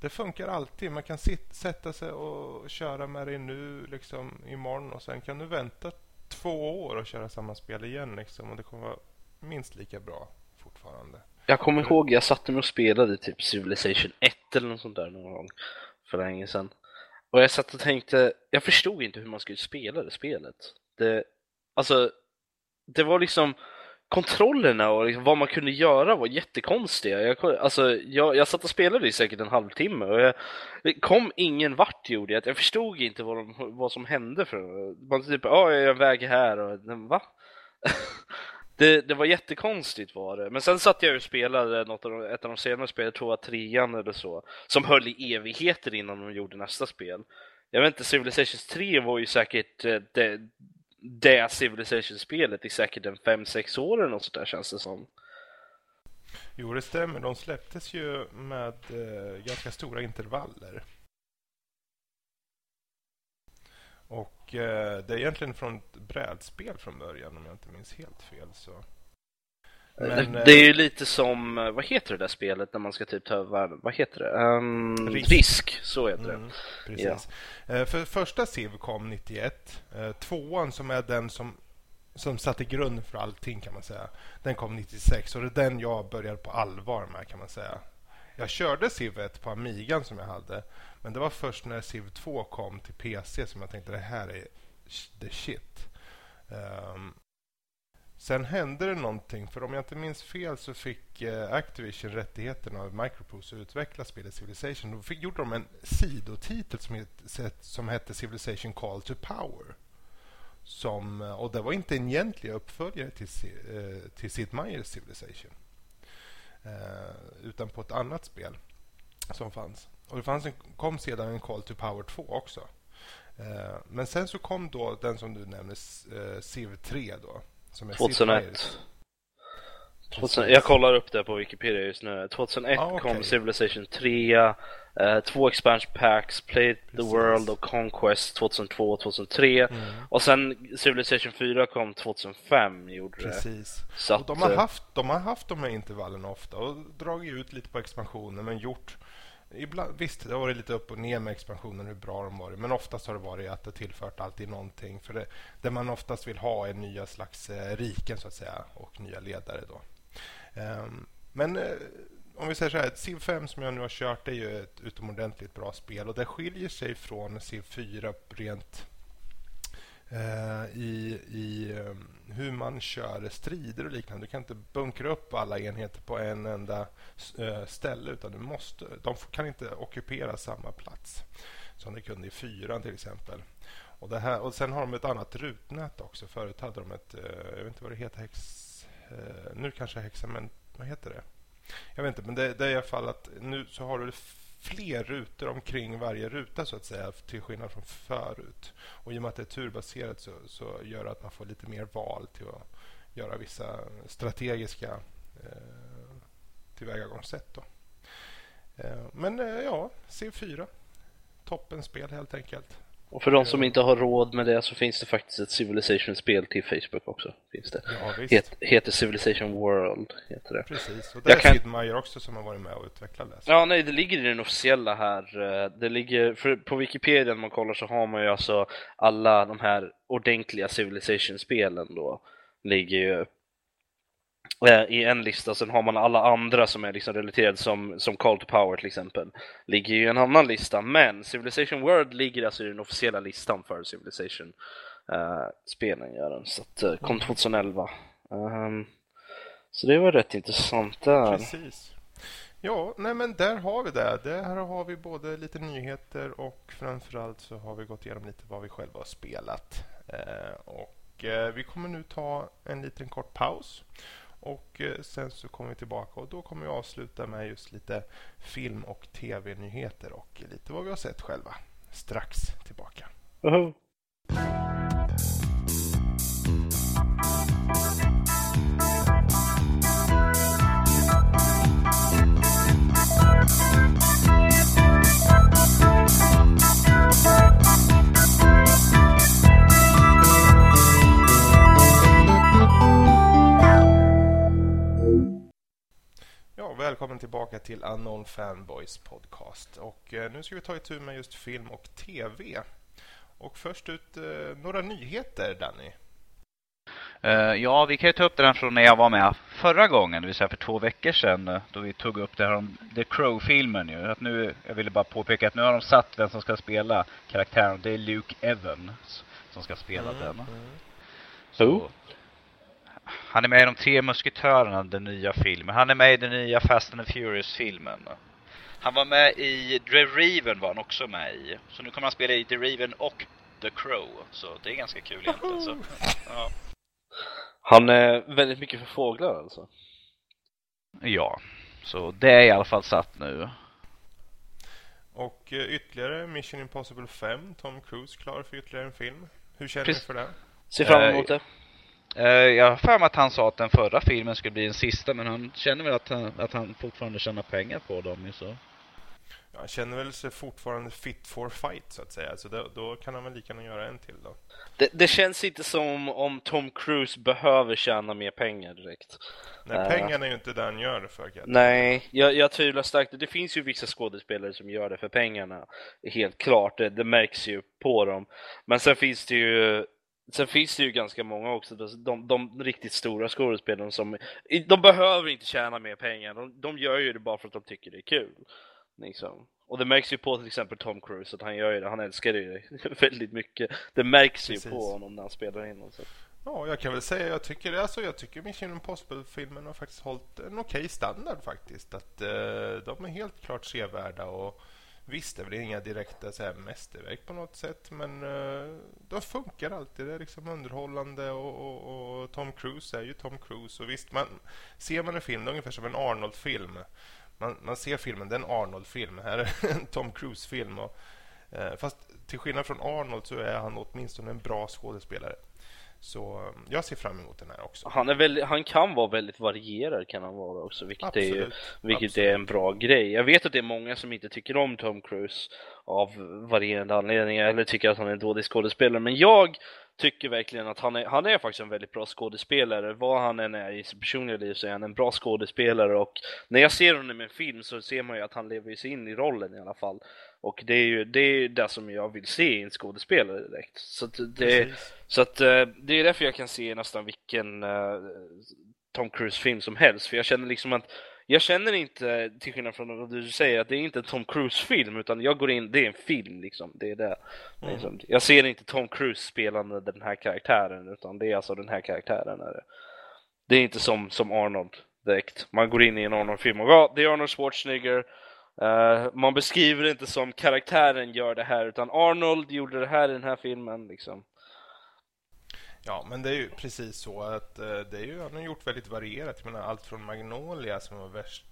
det funkar alltid. Man kan sit, sätta sig och köra med det nu, liksom imorgon och sen kan du vänta två år och köra samma spel igen. Liksom, och det kommer vara minst lika bra fortfarande. Jag kommer ihåg, jag satte mig och spelade typ Civilization 1 eller något sånt där någon gång för länge sedan. Och jag satt och tänkte, jag förstod inte hur man skulle spela det spelet. Det, alltså, det var liksom kontrollerna och liksom vad man kunde göra var jättekonstiga. Jag, alltså, jag, jag satt och spelade i säkert en halvtimme och jag, det kom ingen vart gjorde jag. Jag förstod inte vad, de, vad som hände. För, man typ, ja, jag är en väg här och va? det, det var jättekonstigt var det. Men sen satt jag och spelade något av de, ett av de senare spelen, jag tror det var trean eller så, som höll i evigheter innan de gjorde nästa spel. Jag vet inte, Civilization 3 var ju säkert eh, det, det Civilization-spelet i säkert en 5-6 år eller något sånt där känns det som. Jo, det stämmer. De släpptes ju med eh, ganska stora intervaller. Och eh, det är egentligen från ett brädspel från början om jag inte minns helt fel. Så. Men, det, det är ju lite som, eh, vad heter det där spelet när man ska typ ta över, vad heter det? Um, risk. risk. så heter det. Mm, precis. Ja. Eh, för första Civ kom 91. Eh, tvåan som är den som som satte grund för allting kan man säga. Den kom 96 och det är den jag började på allvar med kan man säga. Jag körde Civ 1 på Amigan som jag hade. Men det var först när Civ 2 kom till PC som jag tänkte det här är the shit. Um, sen hände det någonting. För om jag inte minns fel så fick eh, Activision rättigheterna av Microprose att utveckla spelet Civilization. Då fick, gjorde de en sidotitel som, het, som hette Civilization Call to Power. Som, eh, och det var inte en egentlig uppföljare till, eh, till Sid Meier's Civilization. Utan på ett annat spel som fanns. Och det fanns en, kom sedan en Call to Power 2 också. Men sen så kom då den som du nämnde, Civ 3 då. Som är 2001. 2000, jag kollar upp det på Wikipedia just nu. 2001 ah, okay. kom Civilization 3, eh, två expansion packs, Play Precis. the World och Conquest 2002 och 2003. Mm. Och sen Civilization 4 kom 2005 gjorde Precis. det. Så att, de, har eh, haft, de har haft de här intervallerna ofta och dragit ut lite på expansioner men gjort Ibland, visst, det har varit lite upp och ner med expansionen, hur bra de varit. Men oftast har det varit att det tillfört alltid någonting. För det, det man oftast vill ha är nya slags eh, riken så att säga och nya ledare. då. Um, men eh, om vi säger så här, Civ 5 som jag nu har kört är ju ett utomordentligt bra spel och det skiljer sig från Civ 4 rent eh, i, i um, hur man kör strider och liknande. Du kan inte bunkra upp alla enheter på en enda eh, ställe utan du måste, de kan inte ockupera samma plats som de kunde i fyran till exempel. Och, det här, och Sen har de ett annat rutnät också. Förut hade de ett, eh, jag vet inte vad det heter, hex, eh, nu kanske hexament, vad heter det? Jag vet inte, men det, det är i alla fall att nu så har du fler rutor omkring varje ruta så att säga till skillnad från förut. Och i och med att det är turbaserat så, så gör det att man får lite mer val till att göra vissa strategiska eh, tillvägagångssätt. Då. Eh, men eh, ja, C4. Toppenspel helt enkelt. Och för de som inte har råd med det så finns det faktiskt ett Civilization-spel till Facebook också. Finns det. Ja, visst. Het, heter Civilization World. Heter det. Precis, och det är kan... Sid Meier också som har varit med och utvecklat det. Ja, nej, det ligger i den officiella här. Eh, det ligger, för på Wikipedia när man kollar så har man ju alltså alla de här ordentliga Civilization-spelen då. Ligger ju Eh, i en lista, sen har man alla andra som är liksom relaterade som, som Call to Power till exempel. Ligger i en annan lista, men Civilization World ligger alltså i den officiella listan för Civilization-spelen. Uh, gör den, så att, uh, kom 2011. Um, ehm, så det var rätt intressant där. Precis. Ja, nej men där har vi det. Där har vi både lite nyheter och framförallt så har vi gått igenom lite vad vi själva har spelat. Eh, och eh, vi kommer nu ta en liten kort paus. Och eh, sen så kommer vi tillbaka och då kommer vi avsluta med just lite film och tv-nyheter och lite vad vi har sett själva. Strax tillbaka. Uh -huh. Välkommen tillbaka till Unknown Fanboys podcast. Och eh, nu ska vi ta itu med just film och tv. Och först ut eh, några nyheter, Danny. Uh, ja, vi kan ju ta upp det här från när jag var med förra gången, det vill säga för två veckor sedan, eh, då vi tog upp det här om The Crow-filmen ju. Att nu, jag ville bara påpeka att nu har de satt vem som ska spela karaktären. Det är Luke Evans som ska spela mm, den. Mm. Så, han är med i De tre musketörerna, den nya filmen. Han är med i den nya Fast and Furious-filmen. Han var med i The Raven var han också med i. Så nu kommer han spela i The Raven och The Crow. Så det är ganska kul egentligen. Så, ja. Han är väldigt mycket för fåglar alltså. Ja, så det är i alla fall satt nu. Och eh, ytterligare Mission Impossible 5, Tom Cruise klar för ytterligare en film. Hur känner Precis. ni för det? Ser fram Eh, emot det. Eh, Jag har för mig att han sa att den förra filmen skulle bli den sista, men han känner väl att han, att han fortfarande tjänar pengar på dem ju så. Ja, han känner väl sig fortfarande fit for fight så att säga. Så då, då kan han väl lika gärna göra en till då. det. Det känns inte som om Tom Cruise behöver tjäna mer pengar direkt. Nej, Eh. pengarna är ju inte det han gör det för. jag. Nej, jag, jag tvivlar starkt. Det finns ju vissa skådespelare som gör det för pengarna. Helt klart, det, det märks ju på dem. Men sen finns det ju Sen finns det ju ganska många också, de, de riktigt stora skådespelarna som De behöver inte tjäna mer pengar, de, de gör ju det bara för att de tycker det är kul. Liksom. Och det märks ju på till exempel Tom Cruise att han gör ju det, han älskar det väldigt mycket. Det märks ju Precis. på honom när han spelar in och så. Ja, jag kan väl säga jag tycker, alltså, jag tycker Mission Impossible-filmen har faktiskt hållit en okej standard faktiskt. Att eh, de är helt klart sevärda och visst, det är väl inga direkta så här, mästerverk på något sätt, men eh, uh, de funkar alltid. Det är liksom underhållande och, och, och Tom Cruise är ju Tom Cruise. Och visst, man, ser man en film, det är ungefär som en Arnold-film. Man, man ser filmen, det är en Arnold-film. Här är en Tom Cruise-film. Och, eh, fast till skillnad från Arnold så är han åtminstone en bra skådespelare. Så eh, jag ser fram emot den här också. Han, är väldigt, han kan vara väldigt varierad kan han vara också, vilket, är, ju, vilket Absolut. är en bra grej. Jag vet att det är många som inte tycker om Tom Cruise av varierande anledningar eller tycker att han är en dålig skådespelare, men jag tycker verkligen att han är, han är faktiskt en väldigt bra skådespelare. Vad han än är i sitt personliga liv så är han en bra skådespelare och när jag ser honom i en film så ser man ju att han lever sig in i rollen i alla fall. Och det är ju det, är det som jag vill se i en skådespelare direkt. Så att det, Precis. så att eh, det är därför jag kan se nästan vilken eh, Tom Cruise-film som helst. För jag känner liksom att jag känner inte, till skillnad från vad du säger, att det är inte en Tom Cruise-film utan jag går in, det är en film liksom. Det är det. liksom, jag ser inte Tom Cruise spelande den här karaktären utan det är alltså den här karaktären. Är det. det är inte som, som Arnold direkt. Man går in i en Arnold-film och ja, det är Arnold Schwarzenegger. Uh, man beskriver det inte som karaktären gör det här utan Arnold gjorde det här i den här filmen liksom. Ja, men det är ju precis så att uh, det är ju, han har gjort väldigt varierat. Jag menar, allt från Magnolia som var värsta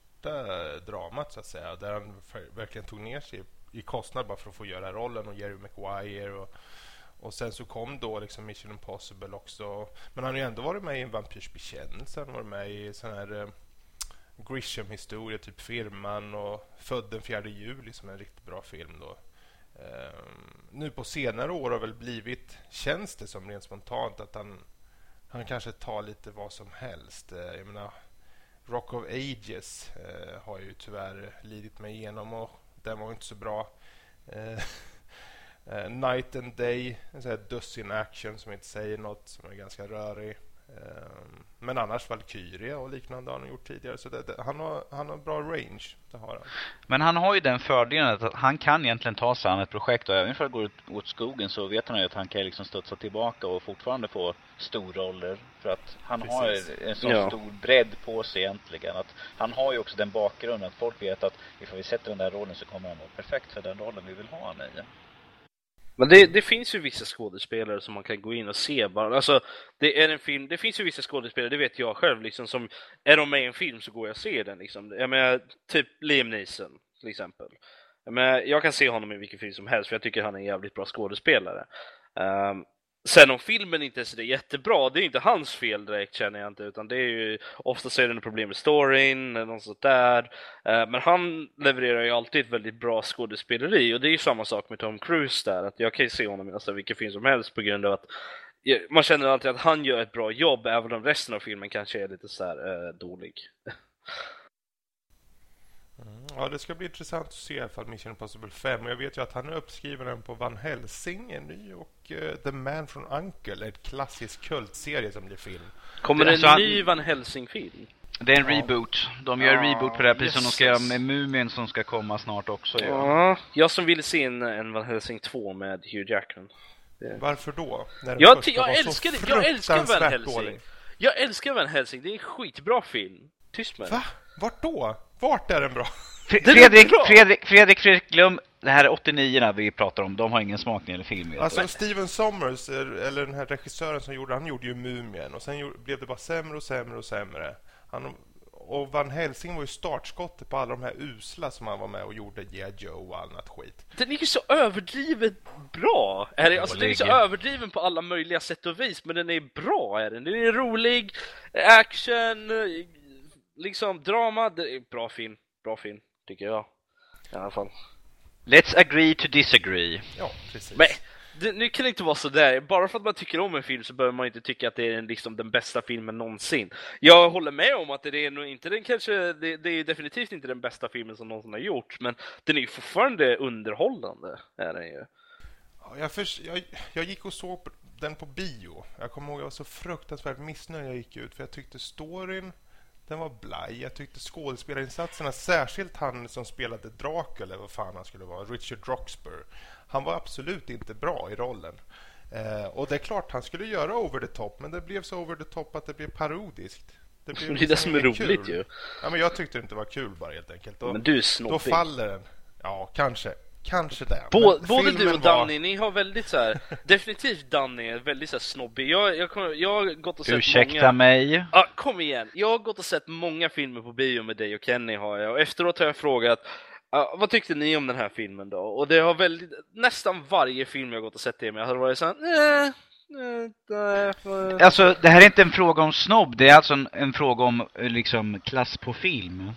dramat så att säga, där han verkligen tog ner sig i kostnad bara för att få göra rollen och Jerry Maguire och, och sen så kom då liksom Mission Impossible också. Men han har ju ändå varit med i en Vampyrs bekännelse, han har varit med i sån här eh, Grisham-historia, typ Firman och Född den 4 juli som är en riktigt bra film då. Ehm, nu på senare år har väl blivit, känns det som rent spontant att han, han kanske tar lite vad som helst. Eh, jag menar, Rock of Ages eh, har ju tyvärr lidit mig igenom och den var inte så bra. Eh, eh, Night and Day, en sån här dussin action som inte säger något, som är ganska rörig. Ehm, Men annars Valkyria och liknande har han gjort tidigare. Så det, det, han, har, han har bra range, det har han. Men han har ju den fördelen att han kan egentligen ta sig an ett projekt och även för att det går åt- åt skogen så vet han ju att han kan liksom studsa tillbaka och fortfarande få storroller. För att han Precis. har en sån Ja. stor bredd på sig egentligen. Att han har ju också den bakgrunden att folk vet att ifall vi sätter den där rollen så kommer han vara perfekt för den rollen vi vill ha honom i. Men det, det finns ju vissa skådespelare som man kan gå in och se bara. Alltså, det är en film, det finns ju vissa skådespelare, det vet jag själv, liksom som är de med i en film så går jag och ser den liksom. Jag menar, typ Liam Neeson till exempel. Jag, menar, jag kan se honom i vilken film som helst för jag tycker han är en jävligt bra skådespelare. Um, sen om filmen inte är så jättebra, det är inte hans fel direkt känner jag inte, utan det är ju ofta så är det något problem med storyn eller något sånt där. Eh, men han levererar ju alltid ett väldigt bra skådespeleri och det är ju samma sak med Tom Cruise där, att jag kan ju se honom i nästan vilken film som helst på grund av att man känner alltid att han gör ett bra jobb även om resten av filmen kanske är lite så här eh, dålig. Mm, Ja, det ska bli intressant att se i alla fall Mission Impossible 5. Och jag vet ju att han är uppskriven på Van Helsing, en ny, och eh, The Man from U.N.C.L.E., en klassisk kultserie som blir film. Kommer det Alltså, en han- ny Van Helsing-film? Det är en Ja. reboot. De gör Ja, reboot på det här precis som de ska göra med Mumien som ska komma snart också. Ja. Ja, jag som ville se en, en Van Helsing 2 med Hugh Jackman. Varför då? När den Jag, jag, var älskar, det- jag älskar Van Helsing! dålig. Jag älskar Van Helsing, det är en skitbra film. Tyst med. Va? Vart då? Vart är den bra? Fredrik. Fredrik, Fredrik, Fredrik, glöm det här 89 vi pratar om, de har ingen smak när det gäller film. Alltså Steven Sommers, eller den här regissören som gjorde, han gjorde ju Mumien och sen blev det bara sämre och sämre och sämre. Han, och Van Helsing var ju startskottet på alla de här usla som han var med och gjorde G.I. Joe och annat skit. Den är ju så överdrivet bra. Är det? Alltså, den är så överdriven på alla möjliga sätt och vis, men den är bra. Är den? den är rolig, action, liksom drama. Det är bra film. Bra film, tycker jag. I alla fall. Let's agree to disagree. Ja, precis. Men det, nu kan det inte vara så där. Bara för att man tycker om en film så behöver man inte tycka att det är liksom den bästa filmen någonsin. Jag håller med om att det är nog inte den kanske, det, det är definitivt inte den bästa filmen som någonsin har gjorts, men den är ju fortfarande underhållande, är den ju. Jag, för, jag, jag gick och såg den på bio. Jag kommer ihåg att jag var så fruktansvärt missnöjd när jag gick ut, för jag tyckte storyn den var blaj. Jag tyckte skådespelarinsatserna, särskilt han som spelade Dracula, eller vad fan han skulle vara, Richard Roxburgh. Han var absolut inte bra i rollen. Eh, och det är klart han skulle göra over the top, men det blev så over the top att det blev parodiskt. Det, blev det är det som är roligt kul. ju. Ja, men jag tyckte det inte var kul bara helt enkelt. Och, men du är snobbig. Då faller den. Ja, kanske. Kanske det. Bå, både du och Danny, var... ni har väldigt så här, definitivt Danny är väldigt så här snobbig. Jag, jag, kom, jag har gått och sett Ursäkta många... mig. Ja, kom igen. Jag har gått och sett många filmer på bio med dig och Kenny har jag. Och efteråt har jag frågat, uh, vad tyckte ni om den här filmen då? Och det har väldigt, nästan varje film jag gått och sett det med har varit såhär, nej. Alltså, det här är inte en fråga om snobb, det är alltså en, en fråga om liksom klass på film.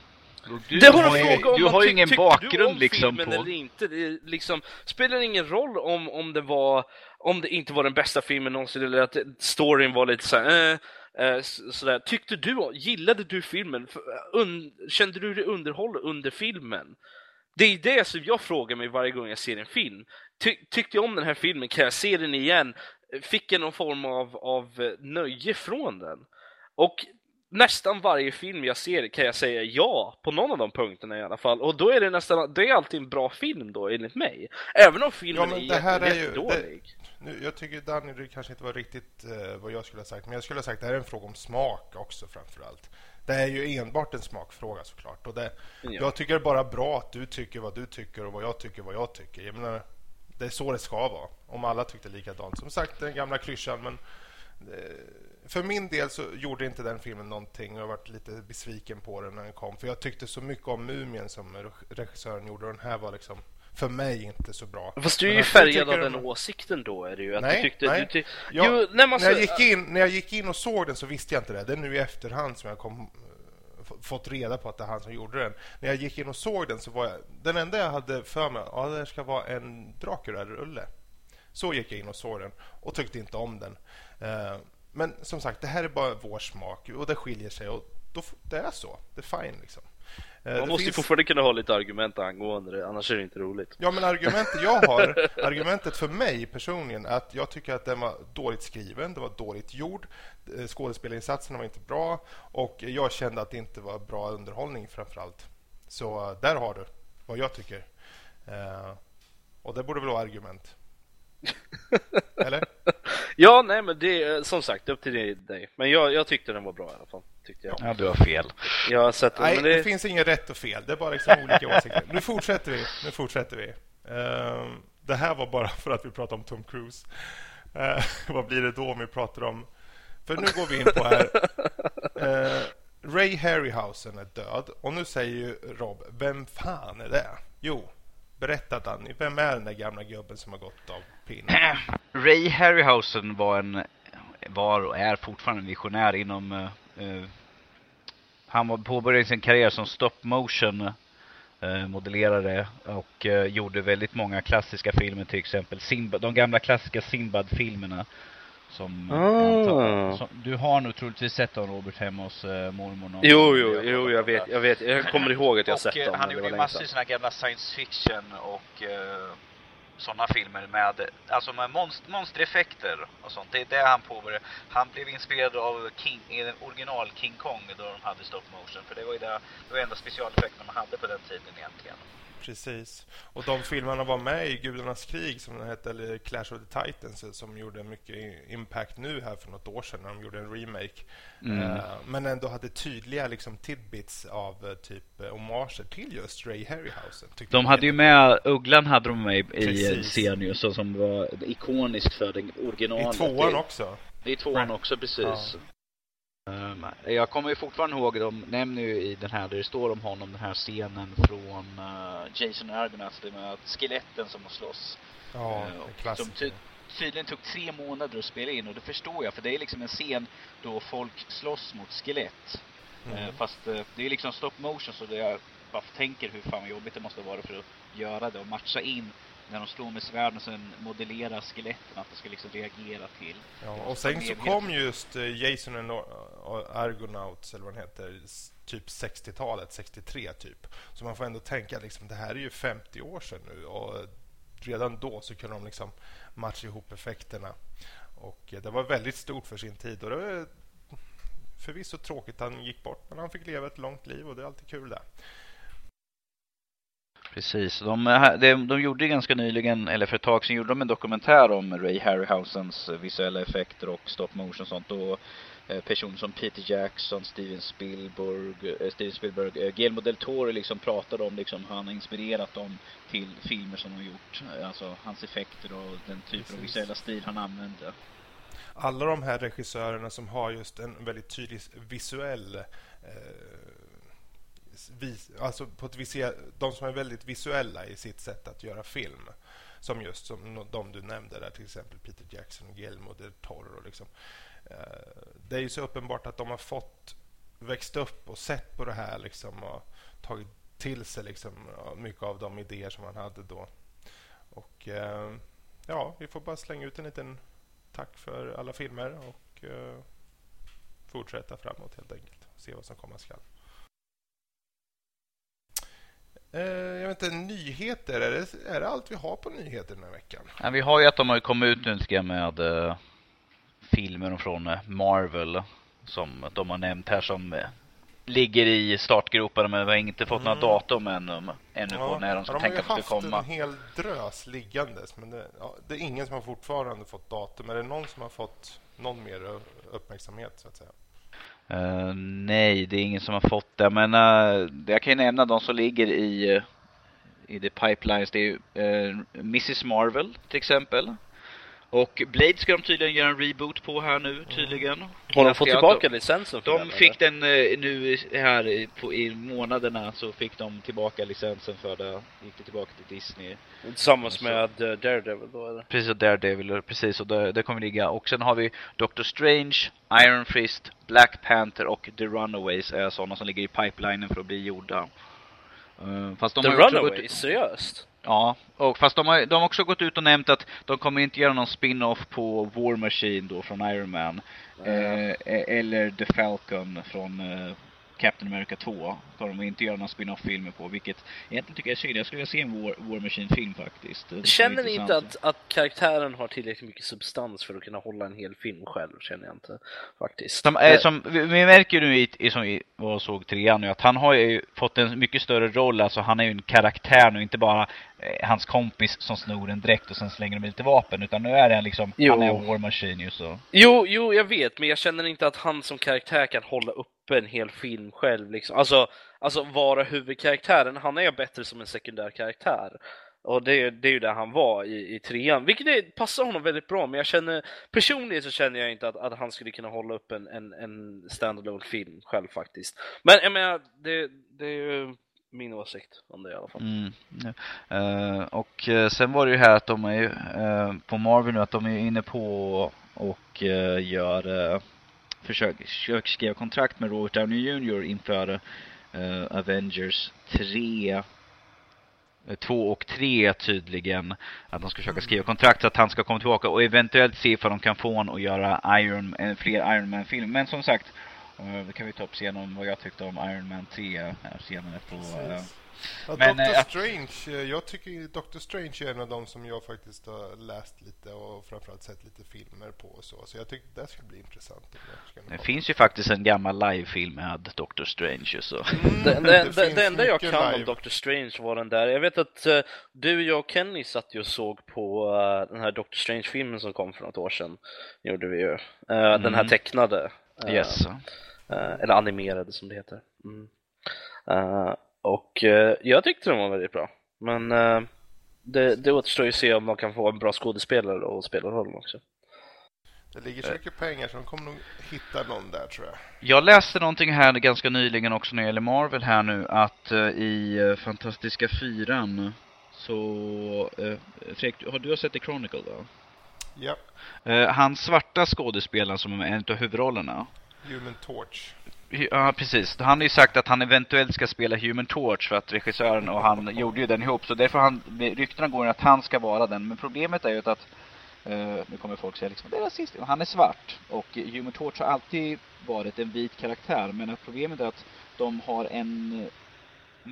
Du, det har en fråga om du har ju ingen bakgrund liksom på... eller inte. Det liksom, spelar ingen roll om, om det var om det inte var den bästa filmen någonsin eller att storyn var lite så här, eh, eh, sådär. Tyckte du, gillade du filmen? Un, kände du dig underhåll under filmen? Det är det som jag frågar mig varje gång jag ser en film. Ty, tyckte jag om den här filmen? Kan jag se den igen? Fick jag någon form av, av nöje från den? Och nästan varje film jag ser kan jag säga ja på någon av de punkterna i alla fall. Och då är det nästan, det är alltid en bra film då enligt mig. Även om filmen ja, är, här är ju, dålig. Nu, jag tycker Danny, det kanske inte var riktigt uh, vad jag skulle ha sagt, men jag skulle ha sagt att det här är en fråga om smak också framförallt. Det är ju enbart en smakfråga såklart. Och det, ja. Jag tycker det är bara bra att du tycker vad du tycker och vad jag tycker vad jag tycker. Jag menar, det är så det ska vara. Om alla tyckte likadant. Som sagt, den gamla klyschan, men det, för min del så gjorde inte den filmen någonting. Jag varit lite besviken på den när den kom. För jag tyckte så mycket om Mumien som regissören gjorde. Och den här var liksom för mig inte så bra. Fast du är ju färgad av den åsikten då är det ju. Att nej, du tyckte, nej. Du ty jag, jo, när, man när, jag gick in, när jag gick in och såg den så visste jag inte det. Det är nu i efterhand som jag kom, fått reda på att det är han som gjorde den. När jag gick in och såg den så var jag... Den enda jag hade för mig, ja det ska vara en Dracula-rulle. Så gick jag in och såg den och tyckte inte om den. Uh, men som sagt, det här är bara vår smak och det skiljer sig och då, det är så. Det är fine liksom. Eh, Man det måste finns... ju fortfarande kunna ha lite argument angående det, annars är det inte roligt. Ja, men argumentet jag har, argumentet för mig personligen, är att jag tycker att den var dåligt skriven, det var dåligt gjord, eh, skådespelarinsatserna var inte bra och jag kände att det inte var bra underhållning framför allt. Så eh, där har du vad jag tycker. och det borde väl vara argument. Eller? Ja, nej men det är som sagt upp till dig. Men jag, jag tyckte den var bra i alla fall. Tyckte jag. Ja, du har fel. Jag har sett nej, det... det finns inget rätt och fel. Det är bara liksom olika åsikter. Nu fortsätter vi. Nu fortsätter vi. Uh, det här var bara för att vi pratar om Tom Cruise. Uh, vad blir det då om vi pratar om... För nu går vi in på här. Uh, Ray Harryhausen är död. Och nu säger ju Rob, vem fan är det? Jo, Berätta Danny, vem är den där gamla gubben som har gått av pinnen? Ray Harryhausen var en, var och är fortfarande en visionär inom, uh, han påbörjade sin karriär som stop motion-modellerare eh, och gjorde väldigt många klassiska filmer till exempel Simba, de gamla klassiska Sinbad-filmerna som, ah. som, du har nog troligtvis sett dem Robert hemma hos uh, mormor Jo, jo, jo, jag vet, jag vet, jag kommer ihåg att jag och, sett dem. han gjorde ju massor sådana gamla science fiction och uh, sådana filmer med, alltså med monst monstereffekter och sånt. Det är det han påbörjade. Han blev inspirerad av King, original King Kong då de hade stop motion. För det var ju det, det var enda specialeffekterna man hade på den tiden egentligen. Precis. Och de filmerna var med i Gudarnas krig som den hette, eller Clash of the Titans som gjorde mycket impact nu här för något år sedan när de gjorde en remake. Mm. Uh, men ändå hade tydliga liksom, tidbits av uh, typ uh, homager till just Ray Harryhausen. De hade ju med, Ugglan hade de med i scen ju, som var ikonisk för den originalet. I tvåan också. I tvåan också, precis. Ja. Um, jag kommer ju fortfarande ihåg, de nämner ju i den här, där det står om honom, den här scenen från uh, Jason Argonauts, det med skeletten som slåss. Ja, uh, Som ty tydligen tog tre månader att spela in och det förstår jag, för det är liksom en scen då folk slåss mot skelett. Mm. Uh, fast uh, det är liksom stop motion så jag bara tänker hur fan jobbigt det måste vara för att göra det och matcha in när de slår med svärden och sen modellerar skeletten att det ska liksom reagera till. Ja, och sen så kom just eh, Jason och Argonauts, eller vad den heter, typ 60-talet, 63 typ. Så man får ändå tänka liksom, det här är ju 50 år sedan nu och redan då så kunde de liksom matcha ihop effekterna. Och det var väldigt stort för sin tid och det var förvisso tråkigt att han gick bort men han fick leva ett långt liv och det är alltid kul där. Precis. De, de, de gjorde ganska nyligen, eller för ett tag sedan, gjorde de en dokumentär om Ray Harryhausens visuella effekter och stop motion och sånt. Och eh, personer som Peter Jackson, Steven Spielberg, eh, Steven Spielberg, eh, Guillermo del Toro liksom pratade om liksom han har inspirerat dem till filmer som de har gjort. Alltså hans effekter och den typen av visuella stil han använde. Alla de här regissörerna som har just en väldigt tydlig visuell eh, vis, alltså på ett visuell, de som är väldigt visuella i sitt sätt att göra film. Som just som de du nämnde där, till exempel Peter Jackson och Guillermo del Toro. Liksom. Eh, det är ju så uppenbart att de har fått växt upp och sett på det här liksom, och tagit till sig liksom, eh, mycket av de idéer som man hade då. Och eh, ja, vi får bara slänga ut en liten tack för alla filmer och fortsätta framåt helt enkelt. Se vad som komma skall. Eh, jag vet inte, nyheter. Är det, är det allt vi har på nyheter den här veckan? Ja, vi har ju att de har kommit ut nu med uh, filmer från uh, Marvel som de har nämnt här som uh, ligger i startgroparna men vi har inte fått mm. några datum ännu, ännu ja, på när de ska tänka att det ska komma. De har ju haft en hel drös liggandes men det, ja, det, är ingen som har fortfarande fått datum. Är det någon som har fått någon mer uppmärksamhet så att säga? Uh, nej, det är ingen som har fått det. Men uh, jag kan ju nämna de som ligger i, uh, i the pipelines. Det är ju Mrs Marvel till exempel. Och Blade ska de tydligen göra en reboot på här nu tydligen. Har de fått tillbaka licensen för De den, fick eller? den nu här på, i månaderna så fick de tillbaka licensen för det. Gick det tillbaka till Disney. Tillsammans med Daredevil då eller? Precis, Daredevil, precis. Och det, det kommer ligga. Och sen har vi Doctor Strange, Iron Fist, Black Panther och The Runaways är sådana som ligger i pipelinen för att bli gjorda. Uh, fast de The Runaways? Gått... Seriöst? Ja, och fast de har, de har också gått ut och nämnt att de kommer inte göra någon spin-off på War Machine då från Iron Man. Mm. Eh, eller The Falcon från eh, Captain America 2 kommer de inte göra några spin-off-filmer på, vilket egentligen tycker jag är synd. Jag skulle vilja se en War, War Machine-film faktiskt. Känner ni inte att, att karaktären har tillräckligt mycket substans för att kunna hålla en hel film själv, känner jag inte faktiskt. Som, äh, som vi, vi märker nu i, i som vi såg trean nu, att han har ju fått en mycket större roll, alltså han är ju en karaktär nu, inte bara eh, hans kompis som snor en dräkt och sen slänger de lite vapen, utan nu är han liksom, jo. han är War Machine ju så. Jo, jo, jag vet, men jag känner inte att han som karaktär kan hålla upp en hel film själv liksom. Alltså, alltså vara huvudkaraktären. Han är bättre som en sekundär karaktär. Och det, det är ju där han var i, i trean, vilket det passar honom väldigt bra. Men jag känner, personligen så känner jag inte att, att han skulle kunna hålla upp en, en, en standalone film själv faktiskt. Men jag menar, det, det är ju min åsikt om det i alla fall. Mm. Uh, och uh, sen var det ju här att de är ju, uh, på Marvel nu, att de är inne på och gör försöker skriva kontrakt med Robert Downey Jr. inför uh, Avengers 3 2 och 3 tydligen. Att de ska försöka skriva kontrakt så att han ska komma tillbaka och eventuellt se för de kan få honom att göra Iron, fler Iron Man-filmer. Men som sagt, uh, det kan vi ta upp sen om vad jag tyckte om Iron Man 3 här senare på uh, Ja, Men, Doctor eh, Strange, eh, jag tycker Doctor Strange är en av de som jag faktiskt har läst lite och framförallt sett lite filmer på och så. Så jag tycker det ska bli intressant. om Det finns ju faktiskt en gammal livefilm med Doctor Strange och så. Mm, Det, det, det, finns det enda jag kan om live. Doctor Strange var den där. Jag vet att eh, du, jag och Kenny satt ju och såg på eh, den här Doctor Strange-filmen som kom för något år sedan. gjorde vi ju. Eh, Den här Mm. tecknade. eh, Yes. Eh, eller animerade som det heter. Mm. Eh, och eh, jag tyckte den var väldigt bra. Men det, det återstår ju att se om man kan få en bra skådespelare och spela rollen också. Det ligger så mycket pengar så de kommer nog hitta någon där tror jag. Jag läste någonting här ganska nyligen också när det gäller Marvel här nu att i Fantastiska Fyran så, Fredrik, du- har du sett The Chronicle va? Ja, han svarta skådespelaren som är en av huvudrollerna. Human Torch. Ja, precis. Han har ju sagt att han eventuellt ska spela Human Torch för att regissören och han gjorde ju den ihop. Så därför han, ryktena går att han ska vara den. Men problemet är ju att, Uh, nu kommer folk säga liksom, det är rasistiskt. Han är svart. Och Human Torch har alltid varit en vit karaktär. Men att problemet är att de har en eh,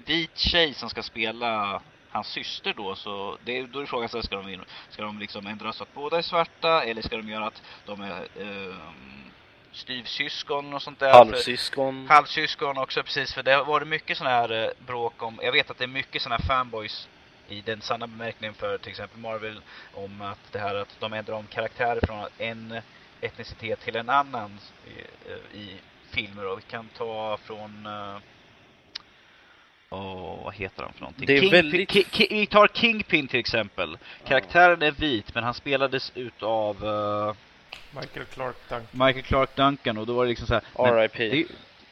vit tjej som ska spela hans syster då, så det, då är frågan så här, ska de, ska de liksom ändra så att båda är svarta eller ska de göra att de är eh, styvsyskon och sånt där? För- Halvsyskon. Halvsyskon också precis, för det har varit mycket sån här eh, bråk om, jag vet att det är mycket såna här fanboys i den sanna bemärkningen för till exempel Marvel om att det här att de ändrar om karaktärer från en etnicitet till en annan i, eh, i filmer och vi kan ta från Åh, vad heter han för någonting? Det är Kingpin- väldigt- Ki- Ki- vi tar Kingpin till exempel. Karaktären är vit men han spelades utav uh, Michael Clark Duncan. Michael Clark Duncan och då var det liksom så här, R.I.P.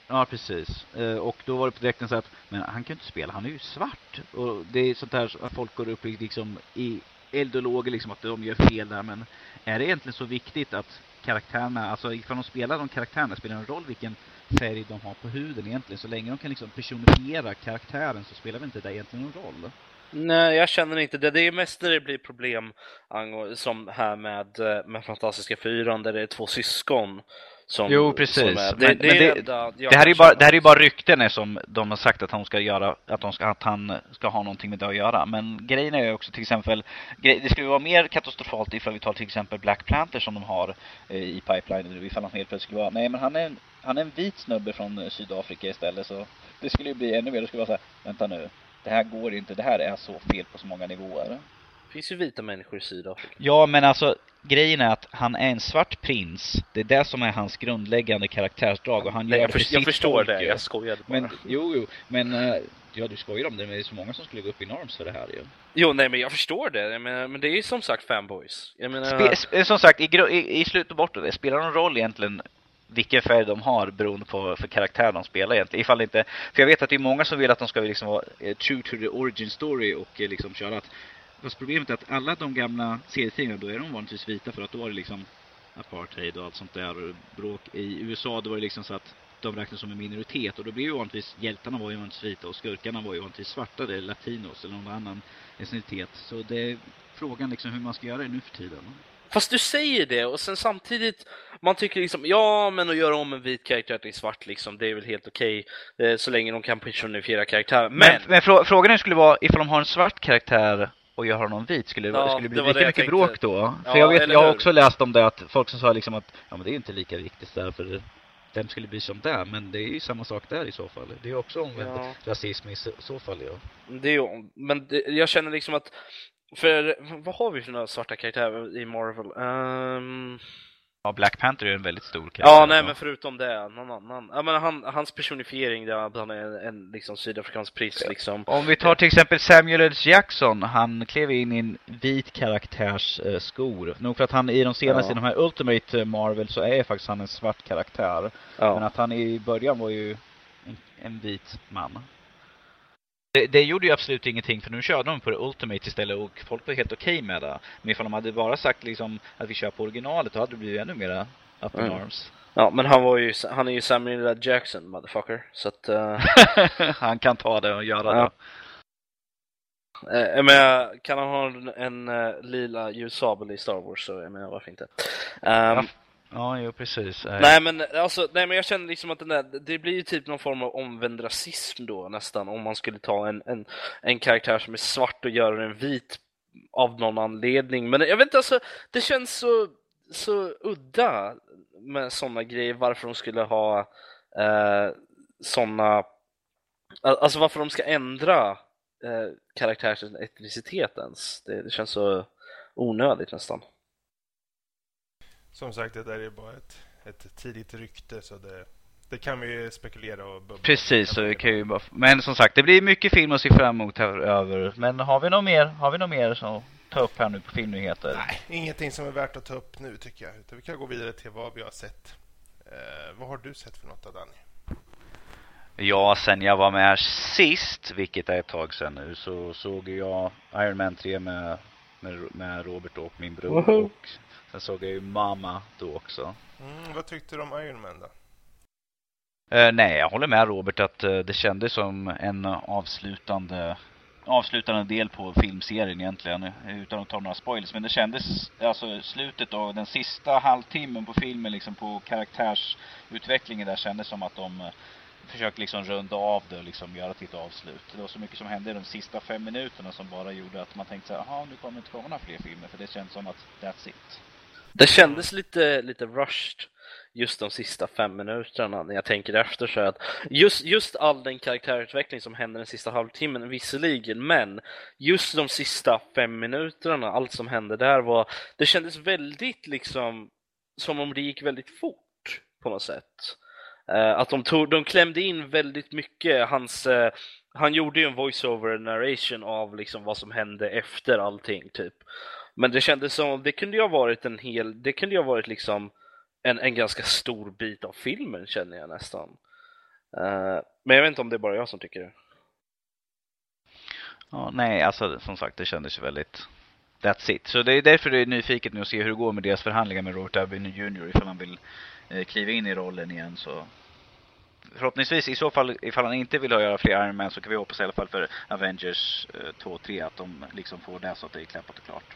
Ja, precis. Eh, Och då var det på direkten så att, men han kan ju inte spela, han är ju svart. Och det är sånt där att folk går upp i, liksom, i eld och lågor, liksom att de gör fel där. Men är det egentligen så viktigt att karaktärerna, alltså ifall de spelar de karaktärerna, spelar det en roll vilken färg de har på huden egentligen? Så länge de kan liksom personifiera karaktären så spelar väl inte det egentligen någon roll? Nej, jag känner inte det. Det är mest när det blir problem som här med, eh, med Fantastiska Fyran där det är två syskon. Som, Jo, precis. Som det, Men- det, men det- enda Det här, är bara, det här är bara rykten som de har sagt att han ska göra, att, de ska, att han ska ha någonting med det att göra. Men grejen är ju också till exempel, det skulle vara mer katastrofalt ifall vi tar till exempel Black Panther som de har eh, i pipeline, ifall han helt plötsligt skulle vara, nej men han är en, han är en vit snubbe från Sydafrika istället så det skulle ju bli ännu mer, det skulle vara så här, vänta nu, det här går inte, det här är så fel på så många nivåer. Det finns ju vita människor i Sydafrika. Ja, men alltså grejen är att han är en svart prins. Det är det som är hans grundläggande karaktärsdrag och han Nej, gör jag, det för för, jag förstår folk det, jag skojade bara. Men jo, jo, men eh, ja, du skojar om det, men det är så många som skulle gå upp i norms för det här ju. Jo, nej men jag förstår det. Jag menar, men det är ju som sagt fanboys. Jag menar, Spe, sp- som sagt, i, i, i slut och bort av det, spelar det någon roll egentligen vilken färg de har beroende på för karaktär de spelar egentligen? Ifall inte, för jag vet att det är många som vill att de ska liksom vara eh, true to the origin story och eh, liksom köra att Fast problemet är att alla de gamla serietidningarna, då är de vanligtvis vita för att då var det liksom apartheid och allt sånt där och bråk. I USA då var det liksom så att de räknas som en minoritet och då blir ju vanligtvis hjältarna var ju vanligtvis vita och skurkarna var ju vanligtvis svarta eller latinos eller någon annan etnicitet. Så det är frågan liksom hur man ska göra det nu för tiden. Fast du säger det och sen samtidigt, man tycker liksom, ja men att göra om en vit karaktär till svart liksom, det är väl helt okej. eh, så länge de kan personifiera karaktären. Men! Men, men frå, frågan skulle vara ifall de har en svart karaktär och gör honom vit, skulle Ja, skulle det bli det lika mycket tänkte. bråk då? För Ja, jag vet, jag har också läst om det att folk som sa liksom att ja men det är inte lika viktigt där för vem skulle bry sig om det? Men det är ju samma sak där i så fall. Det är också omvänd Ja. rasism i så, så fall ja. Det är ju, men det, jag känner liksom att, för vad har vi för några svarta karaktärer i Marvel? Ehm, Ja, Black Panther är en väldigt stor karaktär. ja, nej men förutom det, någon annan. Ja, men han, hans personifiering, där att han är en, en liksom sydafrikansk prins liksom. Om vi tar till exempel Samuel L. Jackson, han klev in i en vit karaktärs eh, skor. Nog för att han i de senaste, Ja. i de här Ultimate eh, Marvel, så är faktiskt han en svart karaktär. Men Ja. att han i början var ju en, en vit man. Det, det gjorde ju absolut ingenting för nu körde de på det Ultimate istället och folk var helt okej med det. Men ifall de hade bara sagt liksom att vi kör på originalet då hade det blivit ännu mera up in Mm. arms. ja, men han var ju, han är ju Samuel L. Jackson, motherfucker. Så att, eh, han kan ta det och göra Ja. det. eh, menar, kan han ha en, en eh, lila ljussabel i Star Wars så jag menar varför inte? Ehm, Ja. Ja, jo precis. Eh. Nej men alltså, nej men jag känner liksom att den där, det blir ju typ någon form av omvänd rasism då nästan om man skulle ta en, en, en karaktär som är svart och göra den vit av någon anledning. Men jag vet inte, alltså det känns så, så udda med sådana grejer varför de skulle ha eh, sådana, alltså varför de ska ändra eh, karaktärens etnicitet ens. Det, det känns så onödigt nästan. Som sagt, det där är bara ett, ett tidigt rykte så det, det kan vi ju spekulera och bubbla. Precis, så vi kan ju bara... Men som sagt, det blir mycket film att se fram emot här över. Men har vi något mer, har vi något mer som ta upp här nu på filmnyheter? Nej, ingenting som är värt att ta upp nu tycker jag. Utan vi kan gå vidare till vad vi har sett. Eh, vad har du sett för något av Danny? Ja, sen jag var med här sist, vilket är ett tag sedan nu, så såg jag Iron Man 3 med, med, med Robert och min bror. Woho! Och sen såg jag ju Mama då också. Mm, vad tyckte du om Iron Man då? Eh, nej, jag håller med Robert att eh, det kändes som en avslutande avslutande del på filmserien egentligen utan att ta några spoilers. Men det kändes, alltså slutet av den sista halvtimmen på filmen liksom på karaktärsutvecklingen där kändes som att de eh, försökte liksom runda av det och liksom göra till ett avslut. Det var så mycket som hände i de sista fem minuterna som bara gjorde att man tänkte så här, nu kommer det inte komma några fler filmer för det känns som att that's it. Det kändes lite, lite rushed just de sista fem minuterna när jag tänker efter så att just, just all den karaktärutveckling som hände den sista halvtimmen visserligen, men just de sista fem minuterna, allt som hände där var, det kändes väldigt liksom som om det gick väldigt fort på något sätt. Eh, att de, tog, de klämde in väldigt mycket, hans eh, han gjorde ju en voice-over narration av liksom vad som hände efter allting typ. Men det kändes som, det kunde ju ha varit en hel, det kunde ju ha varit liksom en, en ganska stor bit av filmen känner jag nästan. Uh, men jag vet inte om det är bara jag som tycker det. Ja, nej, alltså som sagt det kändes ju väldigt That's it. Så det är därför det är nyfiket nu att se hur det går med deras förhandlingar med Robert Downey Jr. ifall han vill eh, kliva in i rollen igen så förhoppningsvis i så fall ifall han inte vill göra fler Iron Man så kan vi hoppas i alla fall för Avengers eh, 2 och 3 att de liksom får det så att det är klappat och klart.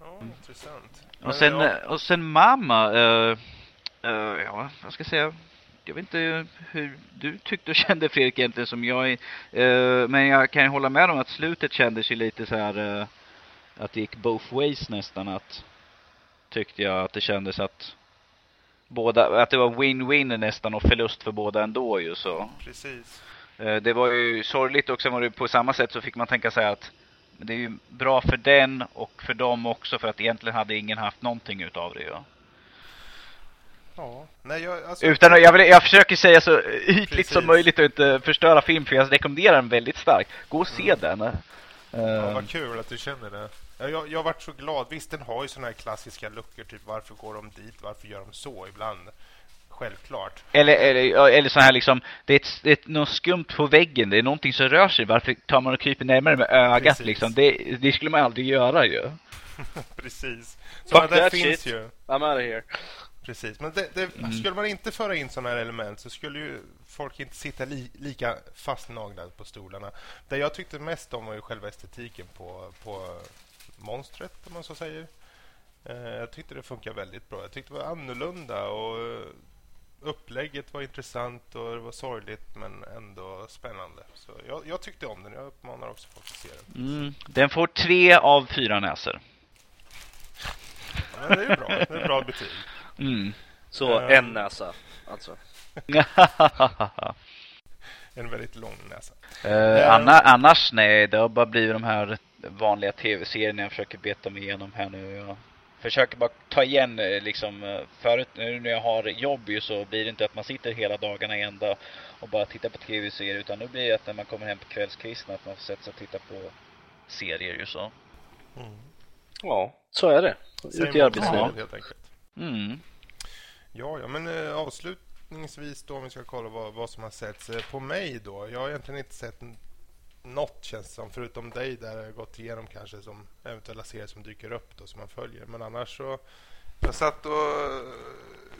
Ja, intressant. Och sen, ja, och sen mamma, uh, uh, ja vad ska jag säga? Jag vet inte hur du tyckte och kände Fredrik egentligen som jag uh, Men jag kan ju hålla med om att slutet kändes ju lite så här att det gick both ways nästan att tyckte jag att det kändes att båda, att det var win-win nästan och förlust för båda ändå ju så. precis. Det var ju sorgligt och sen var det på samma sätt så fick man tänka sig att det är ju bra för den och för dem också för att egentligen hade ingen haft någonting utav det. Ja. Ja, nej jag, alltså, Utan jag, vill, jag försöker säga så ytligt Precis. som möjligt och inte förstöra film för jag rekommenderar den väldigt starkt. Gå och se den. Ja, Eh, vad kul att du känner det. Ja, Jag, jag har varit så glad. Visst, den har ju såna här klassiska luckor, typ varför går de dit, varför gör de så ibland? Självklart. eller, eller, eller så här liksom, det är, ett, det är något skumt på väggen, det är någonting som rör sig. Varför tar man och kryper närmare med ögat Precis. liksom? Det, det skulle man aldrig göra ju. Precis. Fuck där that finns shit. ju. I'm out of here. Precis, men det, det, Mm. skulle man inte föra in såna här element så skulle ju folk inte sitta li, lika fastnaglade på stolarna. Det jag tyckte mest om var ju själva estetiken på, på monstret, om man så säger. Eh, jag tyckte det funkar väldigt bra. Jag tyckte det var annorlunda och upplägget var intressant och det var sorgligt men ändå spännande. Så jag, jag tyckte om den. Jag uppmanar också folk att se den. Mm. Den får tre av fyra näsor. Ja, det är bra. Det är bra betyg. Mm. Så Ehm. en näsa, alltså. En väldigt lång näsa. Eh, anna, annars nej, det har bara blivit de här vanliga tv-serierna jag försöker beta mig igenom här nu. Jag försöker bara ta igen eh, liksom eh, förut nu när jag har jobb ju så blir det inte att man sitter hela dagarna i ända och bara tittar på tv-serier utan nu blir det att när man kommer hem på kvällskvisten att man får sätta sig och titta på serier ju så. Mm. Ja, så är det. Säger Ut i arbetslivet. helt enkelt. Mm. Ja, ja men eh, avslutningsvis då om vi ska kolla vad, vad som har setts. Eh, på mig då, jag har egentligen inte sett något känns som, förutom dig där jag har gått igenom kanske som eventuella serier som dyker upp då som man följer. Men annars så, jag satt och, eh,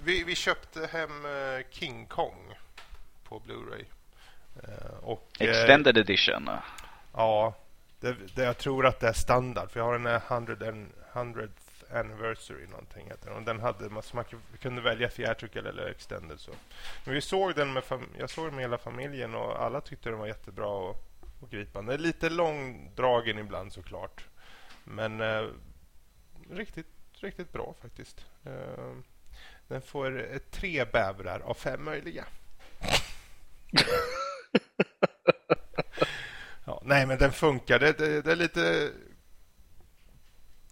vi, vi köpte hem eh, King Kong på Blu-ray. Eh, och, eh, Extended edition. Ja, det, det, jag tror att det är standard. För jag har den här 100 and, 100th Anniversary någonting heter den. Och den hade man, man kunde välja theatrical eller extended. Så. Men vi såg den med, jag såg den med hela familjen och alla tyckte den var jättebra och, och gripande. Lite långdragen ibland såklart. Men eh, riktigt, riktigt bra faktiskt. Eh, den får eh, tre bävrar av fem möjliga. ja, nej, men den funkar. Det, det, det är lite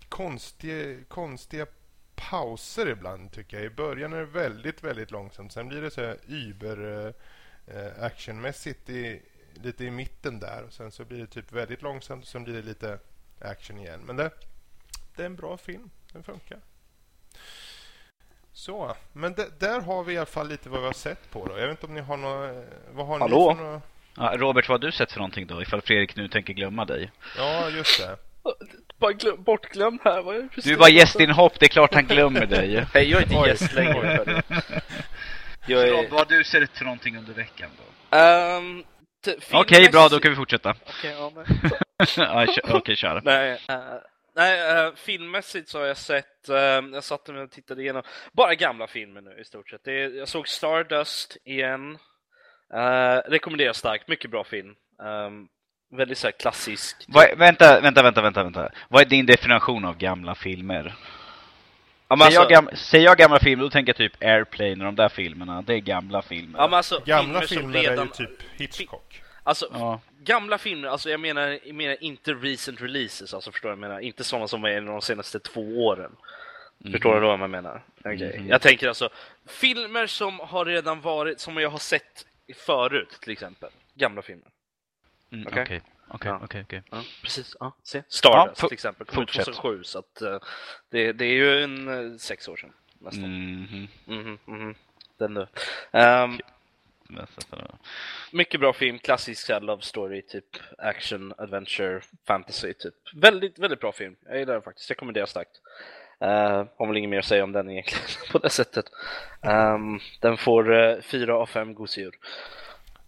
konstiga, konstiga pauser ibland tycker jag. I början är det väldigt, väldigt långsamt. Sen blir det så här über eh, actionmässigt i, lite i mitten där. Och sen så blir det typ väldigt långsamt och sen blir det lite action igen. Men det, det är en bra film. Den funkar. Så, men där har vi i alla fall lite vad vi har sett på då. Jag vet inte om ni har något... Vad har Hallå? Ni för något? Ja, Robert, vad har du sett för någonting då? Ifall Fredrik nu tänker glömma dig. Ja, just det. Bara glöm, bortglömd här. Vad är det för Du är bara gästinhopp, det är klart han glömmer dig. Nej, jag är inte gäst längre. Jag vad har du sett för någonting under veckan då? Ehm, Okej, bra, då kan vi fortsätta. Okej, ja, men... Ja, kö- Okej, kör. Nej, nej uh, filmmässigt så har jag sett, eh, jag satt mig och tittade igenom, bara gamla filmer nu i stort sett. Det jag såg Stardust igen, uh, rekommenderar starkt, mycket bra film. Um, väldigt så klassisk. Vad, vänta, vänta, vänta, vänta, vänta. Vad är din definition av gamla filmer? Ja, men Säger, alltså, jag gam, säger jag gamla filmer, då tänker jag typ Airplane och de där filmerna. Det är gamla filmer. ja, men alltså Gamla filmer, filmer redan, är ju typ Hitchcock. Alltså, Ja. gamla filmer, alltså jag menar, jag menar inte recent releases, alltså förstår du vad jag menar? Inte sådana som är de senaste två åren. Förstår du vad jag menar? Okej. Mhm. Jag tänker alltså, filmer som har redan varit, som jag har sett förut till exempel. Gamla filmer. Mm, Okej. Okej, okej, Ja. okej, okej. Ja, precis. Ja, se. Stardust till exempel, kom ut fortsätt. 2007 så att eh, det, det är ju en eh, sex år sedan nästan. Mhm. Mhm, mhm. Den du. Ehm, Nästan. mycket bra film, klassisk love story, typ action, adventure, fantasy, typ. Väldigt, väldigt bra film. Jag gillar den faktiskt, rekommenderar starkt. Uh, har väl inget mer att säga om den egentligen på det sättet. Ehm, den får uh, fyra av fem gosedjur.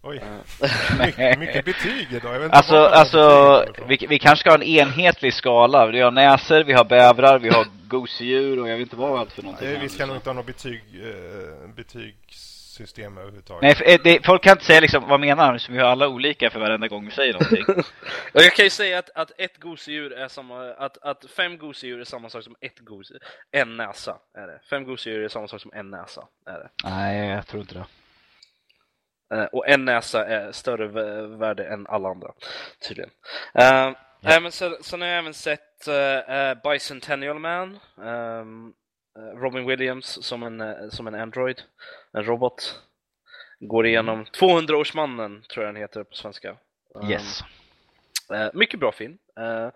Oj, Eh, mycket, mycket betyg idag. Jag vet inte Alltså, alltså vi, vi kanske ska ha en enhetlig skala. Vi har näsor, vi har bävrar, vi har gosedjur och jag vet inte vad allt för någonting. Eh, Vi ska nog inte ha något betyg, eh, betygssystem överhuvudtaget. Nej, för, eh, det, folk kan inte säga liksom, vad menar de? Så vi har alla olika för varenda gång vi säger någonting. Jag kan ju säga att, att ett gosedjur är samma, att, att fem gosedjur är samma sak som ett gosedjur. En näsa är det. Fem gosedjur är samma sak som en näsa är det. Nej, jag tror inte det. Eh, och en näsa är större vä- värde än alla andra, tydligen. Uh, även, sen, sen har jag även sett uh, Bicentennial Man, eh, Robin Williams som en, som en android, en robot. Går igenom 200-årsmannen, tror jag den heter på svenska. Ehm, Yes. Eh, mycket bra film. Eh,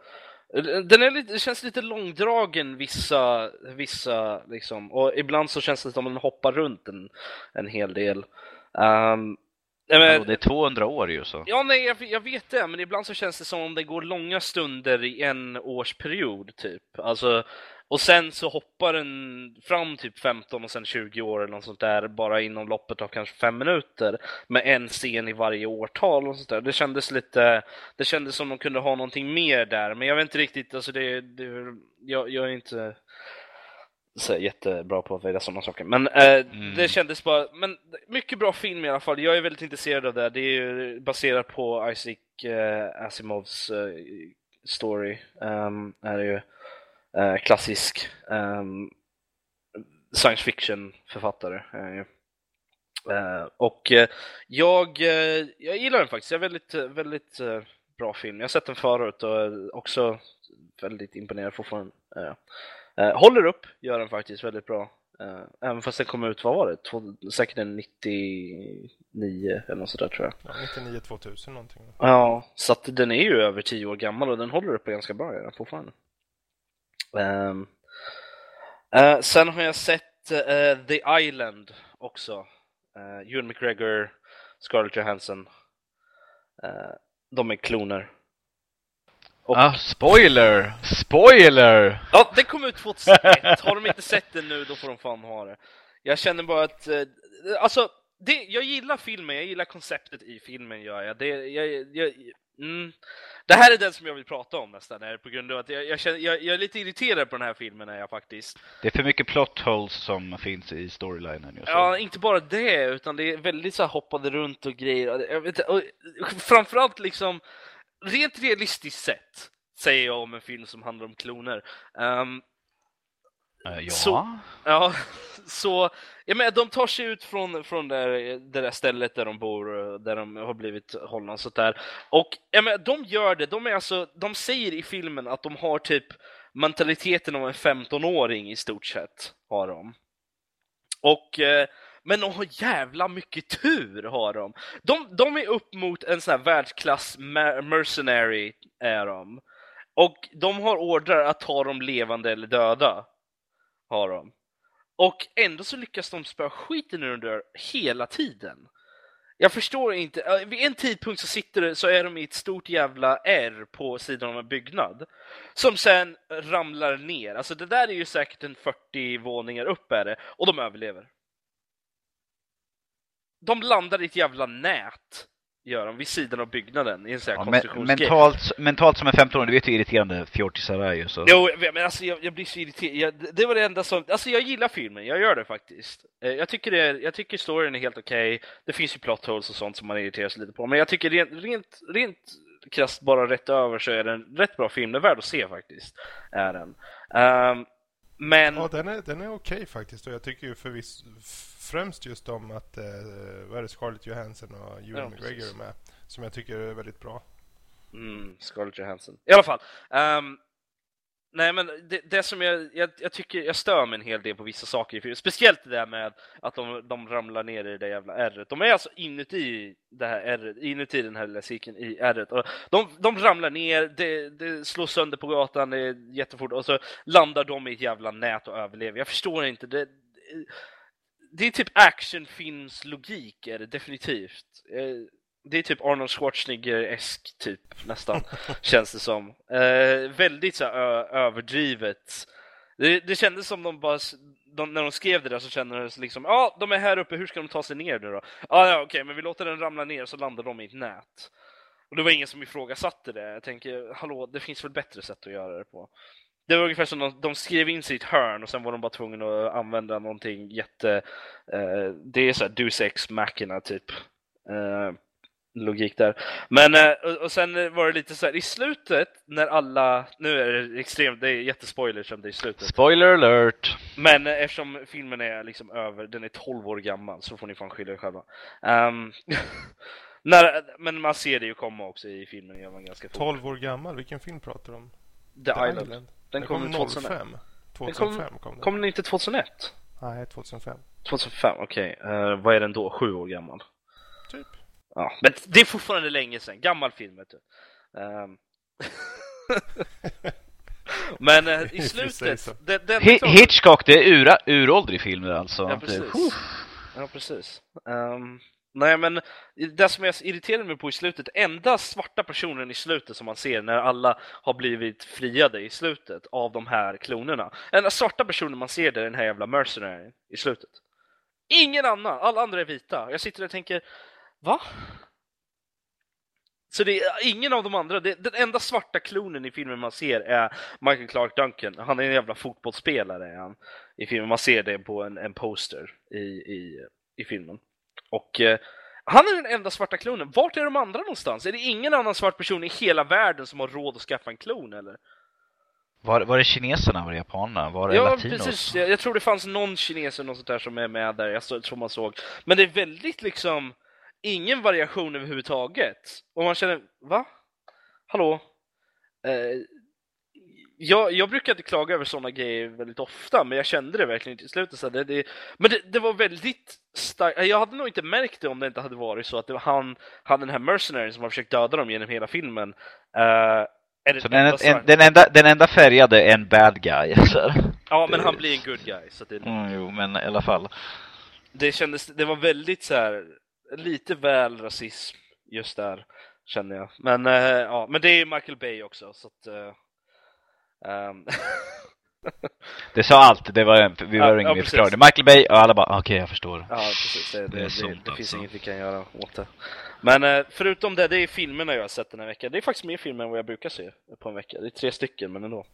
den är lite, känns lite långdragen vissa, vissa liksom, och ibland så känns det som att den hoppar runt en, en hel del. Um, men- Alltså, det är 200 år ju så. Ja, nej, jag, jag vet det, men ibland så känns det som om det går långa stunder i en årsperiod, typ. Alltså, och sen så hoppar den fram typ 15 och sen 20 år eller något sånt där, bara inom loppet av kanske fem minuter, med en scen i varje årtal och sånt där. Det kändes lite, det kändes som de kunde ha någonting mer där, men jag vet inte riktigt, alltså det, det jag, jag är inte så jättebra på att välja sådana saker. Men eh, Mm. det kändes bara, men mycket bra film i alla fall. Jag är väldigt intresserad av det. Det är ju baserat på Isaac eh, Asimovs eh, story. Um, är ju eh, klassisk um, science fiction författare. Eh, och eh, jag, eh, jag gillar den faktiskt. Det är väldigt, väldigt bra film. Jag har sett den förut och är också väldigt imponerad fortfarande. Eh, Eh, håller upp, gör den faktiskt väldigt bra. Eh, även fast den kom ut, vad var det? Två, säkert en 99 eller något sådär tror jag. Ja, 99-2000 någonting. Ja, så att den är ju över 10 år gammal och den håller uppe ganska bra den fortfarande. Ehm, eh, sen har jag sett eh, The Island också. Uh, Ewan McGregor, Scarlett Johansson. Eh, de är kloner. Och- Ah, spoiler! Spoiler! Ja, den kom ut 2001. Har de inte sett den nu, då får de fan ha det. Jag känner bara att, eh, alltså, det, jag gillar filmen, jag gillar konceptet i filmen gör jag. Det, jag, jag Mm. Det här är den som jag vill prata om nästan, på grund av att jag, jag, känner, jag, jag är lite irriterad på den här filmen är jag faktiskt. Det är för mycket plot holes som finns i storylinen just. Ja, inte bara det, utan det är väldigt så hoppade runt och grejer. Jag vet, och, framförallt liksom, rent realistiskt sett, säger jag om en film som handlar om kloner. Um, Eh, ja. Så- Ja, så ja, men de tar sig ut från, från det, där, det där stället där de bor, där de har blivit hållna och sånt där. Och ja, men de gör det, de är alltså, de säger i filmen att de har typ mentaliteten av en 15-åring i stort sett, har de. Och, eh, men de har jävla mycket tur, har de. De, de är upp mot en sån här världsklass-mercenary är de. Och de har ordrar att ta dem levande eller döda har de. Och ändå så lyckas de spöa skiten ur dem där hela tiden. Jag förstår inte. Vid en tidpunkt så sitter det, så är de i ett stort jävla R på sidan av en byggnad. Som sen ramlar ner. Alltså det där är ju säkert en 40 våningar upp är det. Och de överlever. De landar i ett jävla nät. Gör de vid sidan av byggnaden i en sån här Ja, men, mentalt, mentalt som en 15-åring, du vet hur irriterande fjortisar är ju. Så. Jo, men alltså jag, jag blir så irriterad. Jag, det var det enda som... Alltså jag gillar filmen, jag gör det faktiskt. Eh, Jag tycker, det, jag tycker storyn är helt okej. Det finns ju plot holes och sånt som man irriterar sig lite på. Men jag tycker rent, rent, rent krasst bara rätt över så är det en rätt bra film. Den är värd att se faktiskt. Är den. Ehm, men... Ja, den är, den är okej faktiskt och jag tycker ju förvisso främst just om att eh, vad är det, Scarlett Johansson och Ewan Ja, McGregor är med. Som jag tycker är väldigt bra. Mm, Scarlett Johansson. I alla fall. ehm, nej men det, det som jag, jag, jag tycker, jag stör mig en hel del på vissa saker i filmen. Speciellt det där med att de, de ramlar ner i det där jävla ärret. De är alltså inuti det här ärret, inuti den här lilla cirkeln i ärret. Och de, de ramlar ner, det, det slår sönder på gatan, det är jättefort och så landar de i ett jävla nät och överlever. Jag förstår inte. Det, det är typ actionfilms logik är det definitivt. Eh, det är typ Arnold Schwarzenegger-esk typ nästan, känns det som. Eh, väldigt så här, överdrivet. Det, det kändes som de bara, de, när de skrev det där så kände de liksom, ja de är här uppe, hur ska de ta sig ner nu då? Ah, ja okej, men vi låter den ramla ner så landar de i ett nät. Och det var ingen som ifrågasatte det. Jag tänker, hallå, det finns väl bättre sätt att göra det på. Det var ungefär som de, de skrev in sig i ett hörn och sen var de bara tvungna att använda någonting jätte... Eh, det är såhär Deus Ex Machina typ. Eh, logik där. Men eh, och, och sen var det lite så här i slutet när alla, nu är det extremt, det är jättespoilers som det är i slutet. Spoiler alert! Men eftersom filmen är liksom över, den är 12 år gammal så får ni fan skylla er själva. Ehm, när, men man ser det ju komma också i filmen, gör man ganska fort. 12 år gammal, vilken film pratar du om? The, Island. Den kom, 2005. 05. Den 2005 kom den. Kom den inte 2001? Nej, 2005. 2005, okej. Eh, vad är den då? Sju år gammal? Ja, men det är fortfarande länge sedan. Gammal film, vet du. Ehm. men eh, i slutet... Det, den, Hi- Hitchcock, det är ura, uråldrig film det alltså. Ja, Det- precis. Ja, precis. Ehm, nej, men det som jag irriterade mig på i slutet, enda svarta personen i slutet som man ser när alla har blivit friade i slutet av de här klonerna. Den svarta personen man ser där är den här jävla mercenary i slutet. Ingen annan, alla andra är vita. Jag sitter där och tänker, va? Så det är ingen av de andra, det, den enda svarta klonen i filmen man ser är Michael Clark Duncan. Han är en jävla fotbollsspelare han, i filmen. Man ser det på en, en poster i, i, i filmen. Och eh, han är den enda svarta klonen. Vart är de andra någonstans? Är det ingen annan svart person i hela världen som har råd att skaffa en klon eller? Var, var det kineserna, var det japanerna, var det Ja, latinos? precis. Jag, jag tror det fanns någon kines eller något sånt där som är med där, jag så, tror man såg. Men det är väldigt liksom, ingen variation överhuvudtaget. Och man känner, va? Hallå? Eh, jag, jag brukar inte klaga över sådana grejer väldigt ofta, men jag kände det verkligen inte i slutet. Så det, det, men det, det var väldigt starkt. Jag hade nog inte märkt det om det inte hade varit så att det var han, han den här mercenary som har försökt döda dem genom hela filmen. det Så den, en, svart- den, enda, den enda färgade är en bad guy. Så. Ja, men han blir en good guy. Så det, Mm, jo, men i alla fall. det kändes, det var väldigt så här, lite väl rasism just där, känner jag. Men, eh, ja, men det är ju Michael Bay också, så att... eh, ehm, Det sa allt, det var, en- vi Ja, var ja, ingen precis. förklaring. Michael Bay och alla bara, okej jag förstår. ja, precis, det, det, Det är det, det, finns alltså. inget vi kan göra åt det. Men eh, förutom det, det är filmerna jag har sett den här veckan. Det är faktiskt mer filmer än vad jag brukar se på en vecka. Det är tre stycken, men ändå.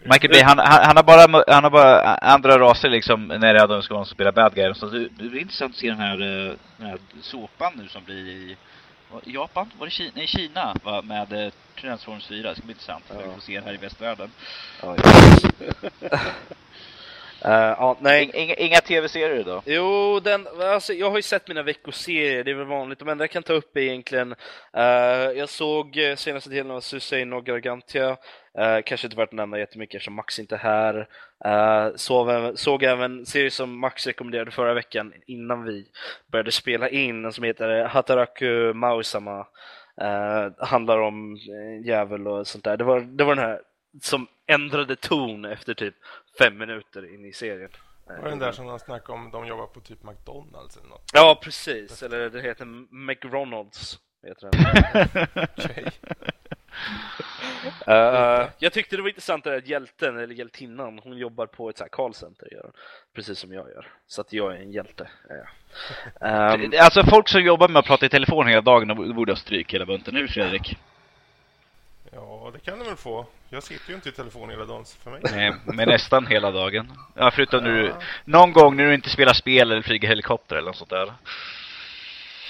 Michael Bay, han, han, han, har bara, han har bara andra raser liksom när det är de ska spela bad guy. Så det, det blir intressant att se den här, eh, den här såpan nu som blir i Japan, var det Kina? Nej, Kina va? med eh, Transformers 4. Det ska bli intressant ja. att få se här i västvärlden. Ja, ja, nej. Inga, inga tv-serier då? Jo, den, alltså, jag har ju sett mina veckoserier, det är väl vanligt, men det jag kan ta upp är egentligen, uh, jag såg senaste delen av Susanne och Gargantia, uh, kanske inte värt att nämna jättemycket eftersom Max inte är här. Uh, såg, såg även serier som Max rekommenderade förra veckan innan vi började spela in, som heter Hataraku Mausama. Uh, handlar om djävul och sånt där. Det var, det var den här som ändrade ton efter typ fem minuter in i serien. Var det den där som de snackade om, de jobbar på typ McDonalds eller något? Ja, precis. Eller det heter McDonalds. Heter den. uh, jag tyckte det var intressant att hjälten, eller hjältinnan, hon jobbar på ett callcenter, gör, precis som jag gör. Så att jag är en hjälte. Um, alltså folk som jobbar med att prata i telefon hela dagen borde ha stryk hela bunten nu, Fredrik. Ja, det kan du väl få. Jag sitter ju inte i telefon hela dagen för mig. Nej, men nästan hela dagen. Ja, förutom ja. nu, någon gång när du inte spelar spel eller flyger helikopter eller något sånt där.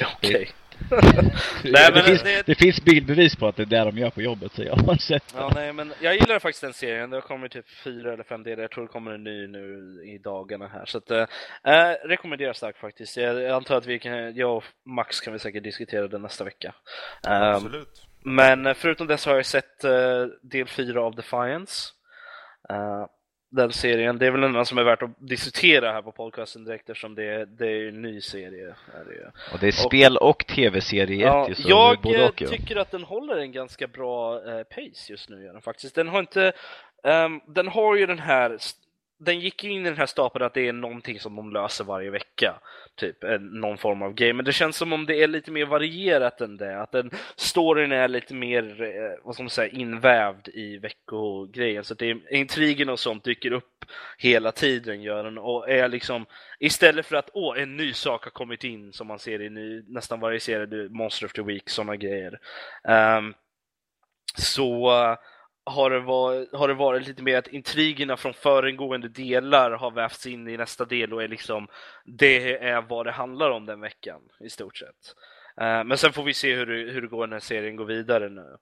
Okej. Okay. nej, det, finns, det... det finns bildbevis på att det är det de gör på jobbet, så jag har sett Ja, nej, men jag gillar faktiskt den serien. Det kommer typ fyra eller fem delar. Jag tror det kommer en ny nu i dagarna här. Så att, äh, rekommenderar starkt faktiskt. Jag, jag antar att vi kan, jag och Max kan vi säkert diskutera det nästa vecka. Absolut. Men förutom det så har jag sett uh, del 4 av Defiance. Uh, den serien. Det är väl den som är värt att diskutera här på podcasten direkt eftersom det är, det är en ny serie. Är det. Och det är spel och, och tv-serie ja, Jag både och, tycker att den håller en ganska bra uh, pace just nu. Faktiskt. Den har inte um, den har ju den här den gick in i den här stapeln att det är någonting som de löser varje vecka. Typ eh, någon form av game. Men det känns som om det är lite mer varierat än det. Att den storyn är lite mer, eh, vad ska man säga, invävd i veckogrejen. Så det är, intrigen och sånt dyker upp hela tiden gör den. Och är liksom, istället för att åh, en ny sak har kommit in som man ser i ny, nästan varje serie, Monster of the Week, sådana grejer. Um, så har det, varit, har det varit lite mer att intrigerna från föregående delar har vävts in i nästa del och är liksom det är vad det handlar om den veckan i stort sett. Uh, men sen får vi se hur det, hur det går när serien går vidare nu.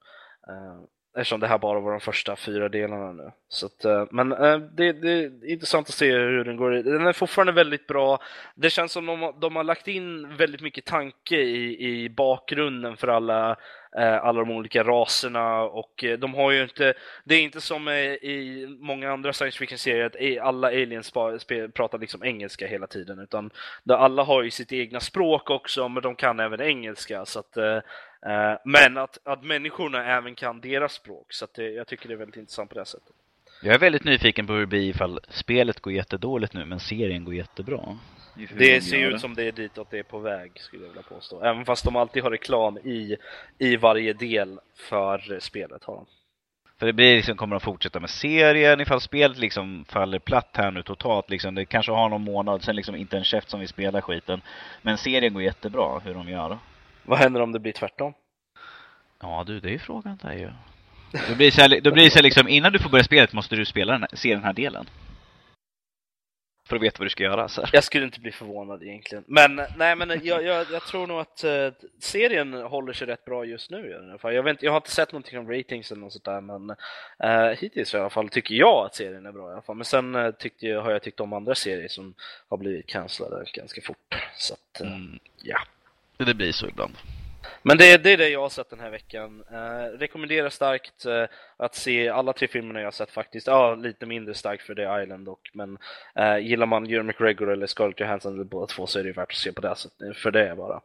Uh, eftersom det här bara var de första fyra delarna nu. Så att, uh, men det, det, är intressant att se hur den går. Den är fortfarande väldigt bra. Det känns som de, de har lagt in väldigt mycket tanke i, i bakgrunden för alla Eh, alla de olika raserna och eh, de har ju inte, det är inte som eh, i många andra science fiction-serier att e-, alla aliens pratar liksom engelska hela tiden utan alla har ju sitt egna språk också men de kan även engelska så att men att, att människorna även kan deras språk så att det, jag tycker det är väldigt intressant på det sättet. Jag är väldigt nyfiken på hur det blir ifall spelet går jättedåligt nu men serien går jättebra. Det ser ut som det är ditåt det är på väg, skulle jag vilja påstå. Även fast de alltid har reklam i, i varje del för spelet. Har de. För det blir liksom, kommer de fortsätta med serien ifall spelet liksom faller platt här nu totalt liksom. Det kanske har någon månad, sen liksom inte en käft som vill spela skiten. Men serien går jättebra, hur de gör. Vad händer om det blir tvärtom? Ja du, det är ju frågan där ju. Då blir det så här, då blir det så här liksom, innan du får börja spelet måste du spela den, se den här delen för att veta vad du ska göra. Så. Jag skulle inte bli förvånad egentligen. Men nej, men jag, jag, jag tror nog att uh, serien håller sig rätt bra just nu. I alla fall. Jag, vet, jag har inte sett någonting om ratings eller något sånt där, men uh, hittills i alla fall tycker jag att serien är bra i alla fall. Men sen uh, tyckte har jag tyckt om andra serier som har blivit cancellade ganska fort. Så att, mm. ja. Det blir så ibland. Men det, det är det jag har sett den här veckan. Eh, rekommenderar starkt eh, att se alla tre filmerna jag har sett faktiskt. Ja, lite mindre starkt för The Island dock, men eh, gillar man Ewan McGregor eller Scarlett Johansson eller båda två så är det värt att se på det för det bara.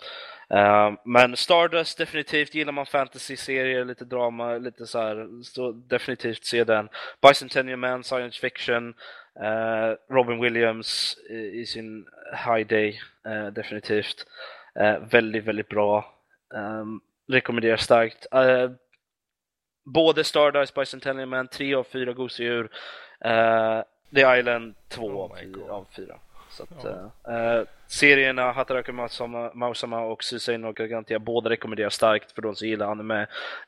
Eh, men Stardust definitivt, gillar man fantasy-serier, lite drama, lite så här, så definitivt se den. Bicentennial Man, science fiction, eh, Robin Williams i, i sin high day, eh, definitivt. Eh, väldigt, väldigt bra. Um, rekommenderar starkt. Uh, både Stardust, Bicentennial Man, 3 av 4 gosedjur. Uh, The Island 2 oh av 4. Så att, uh, serierna Hataraku Mausama och Suicide no Gargantia båda rekommenderar starkt för de som gillar anime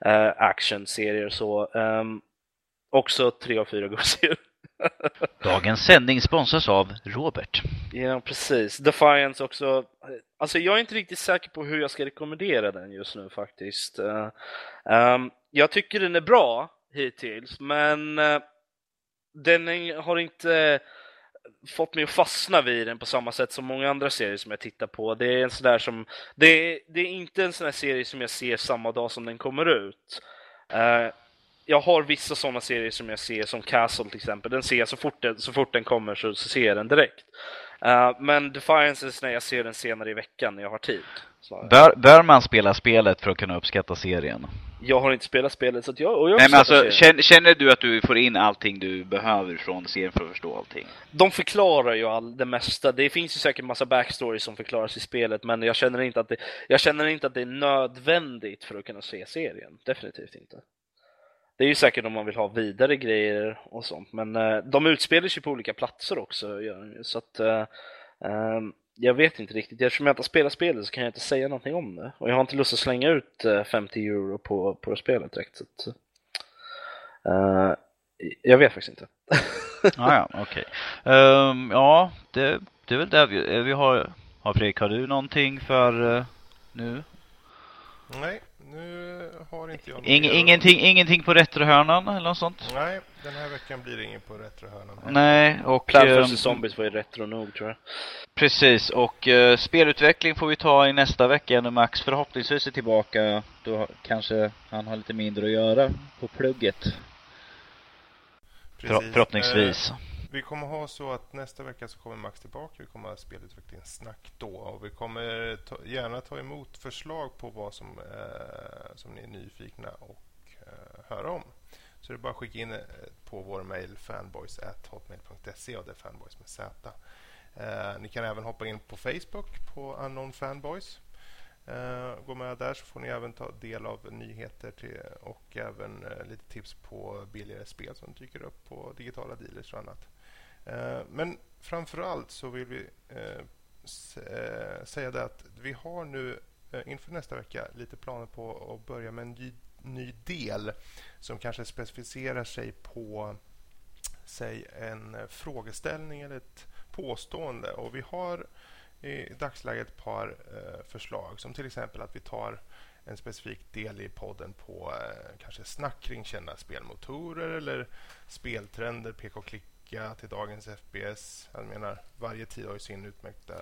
uh, action-serier. Så um, också tre av fyra gosedjur. Dagens sändning sponsras av Robert. Ja, precis. Defiance också. Alltså, jag är inte riktigt säker på hur jag ska rekommendera den just nu faktiskt. Uh, um, jag tycker den är bra hittills, men uh, den har inte fått mig att fastna vid den på samma sätt som många andra serier som jag tittar på. Det är en sån där som, det är, det är inte en sån här serie som jag ser samma dag som den kommer ut. Uh, jag har vissa sådana serier som jag ser, som Castle till exempel. Den ser jag så fort den, så fort den kommer så, så ser jag den direkt. Uh, men Defiance är när jag ser den senare i veckan när jag har tid. Bör, bör man spela spelet för att kunna uppskatta serien? Jag har inte spelat spelet så jag, och jag Nej, men alltså, känner, känner, du att du får in allting du behöver från serien för att förstå allting? De förklarar ju all, det mesta. Det finns ju säkert massa backstory som förklaras i spelet men jag känner inte att det, jag känner inte att det är nödvändigt för att kunna se serien. Definitivt inte. Det är ju säkert om man vill ha vidare grejer och sånt, men uh, de utspelar sig på olika platser också. Så att uh, um, jag vet inte riktigt. Eftersom jag inte har spelat spelet så kan jag inte säga någonting om det. Och jag har inte lust att slänga ut 50 euro på, på spelet direkt. Så att, uh, jag vet faktiskt inte. ah, ja, okej. Okay. Um, ehm, ja, det, det är väl det vi, vi har. Har Fredrik, har du någonting för uh, nu? Nej, nu har inte jag Ing, ingenting, ingenting på retrohörnan eller något sånt? Nej, den här veckan blir det ingen på retrohörnan. Nej, och... Plants vs Zombies var ju retro nog tror jag. Precis, och uh, spelutveckling får vi ta i nästa vecka när Max förhoppningsvis är tillbaka. Då kanske han har lite mindre att göra på plugget. Precis. förhoppningsvis. Uh, vi kommer ha så att nästa vecka så kommer Max tillbaka. Vi kommer ha spelutvecklingssnack då. Och vi kommer ta, gärna ta emot förslag på vad som, eh, som ni är nyfikna och eh, höra om. Så det är bara att skicka in eh, på vår mejl fanboys.hotmail.se och det är fanboys med Z. Eh, ni kan även hoppa in på Facebook på Unknown Fanboys. Eh, gå med där så får ni även ta del av nyheter till, och även eh, lite tips på billigare spel som dyker upp på digitala dealers och annat. Eh, men framför allt så vill vi eh, eh, säga det att vi har nu eh, inför nästa vecka lite planer på att börja med en ny, ny del som kanske specificerar sig på säg en frågeställning eller ett påstående. Och vi har i dagsläget ett par eh, förslag som till exempel att vi tar en specifik del i podden på eh, kanske snack kring kända spelmotorer eller speltrender, peka och klicka till dagens FPS. Jag menar, varje tid har ju sin utmärkta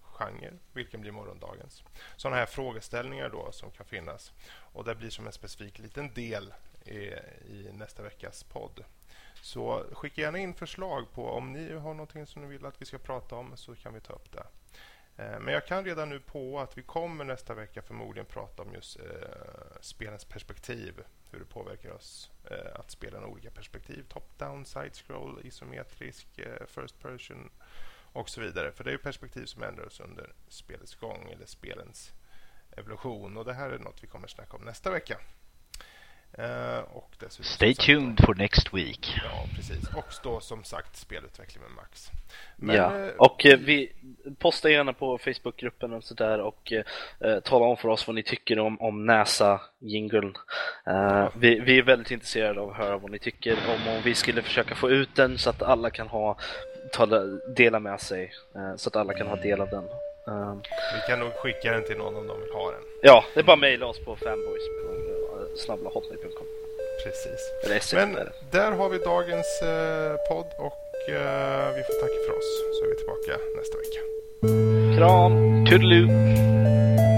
genre. Vilken blir morgondagens? Sådana här frågeställningar då som kan finnas. Och det blir som en specifik liten del i, i nästa veckas podd. Så skicka gärna in förslag på om ni har någonting som ni vill att vi ska prata om så kan vi ta upp det. Eh, men jag kan redan nu på att vi kommer nästa vecka förmodligen prata om just eh, spelens perspektiv. Hur det påverkar oss eh, att spela med olika perspektiv. Top-down, side-scroll, isometrisk, eh, first person och så vidare. För det är perspektiv som ändras under spelets gång eller spelens evolution. Och det här är något vi kommer snacka om nästa vecka. Uh, och Stay tuned for next week. Ja, precis. Och då som sagt spelutveckling med Max. Men, ja, uh, och uh, vi postar gärna på Facebookgruppen och sådär och uh, tala om för oss vad ni tycker om, om NASA-jingeln. Ja. Vi, vi, är väldigt intresserade av att höra vad ni tycker om om vi skulle försöka få ut den så att alla kan ha tala, dela med sig så att alla kan ha del av den. Vi kan nog skicka den till någon om de vill ha den. Ja, det är bara att mejla oss på fanboys snabbla.hotmail.com. Precis. Men där har vi dagens eh, podd och eh, vi får tacka för oss. Så är vi tillbaka nästa vecka. Kram! Toodaloo!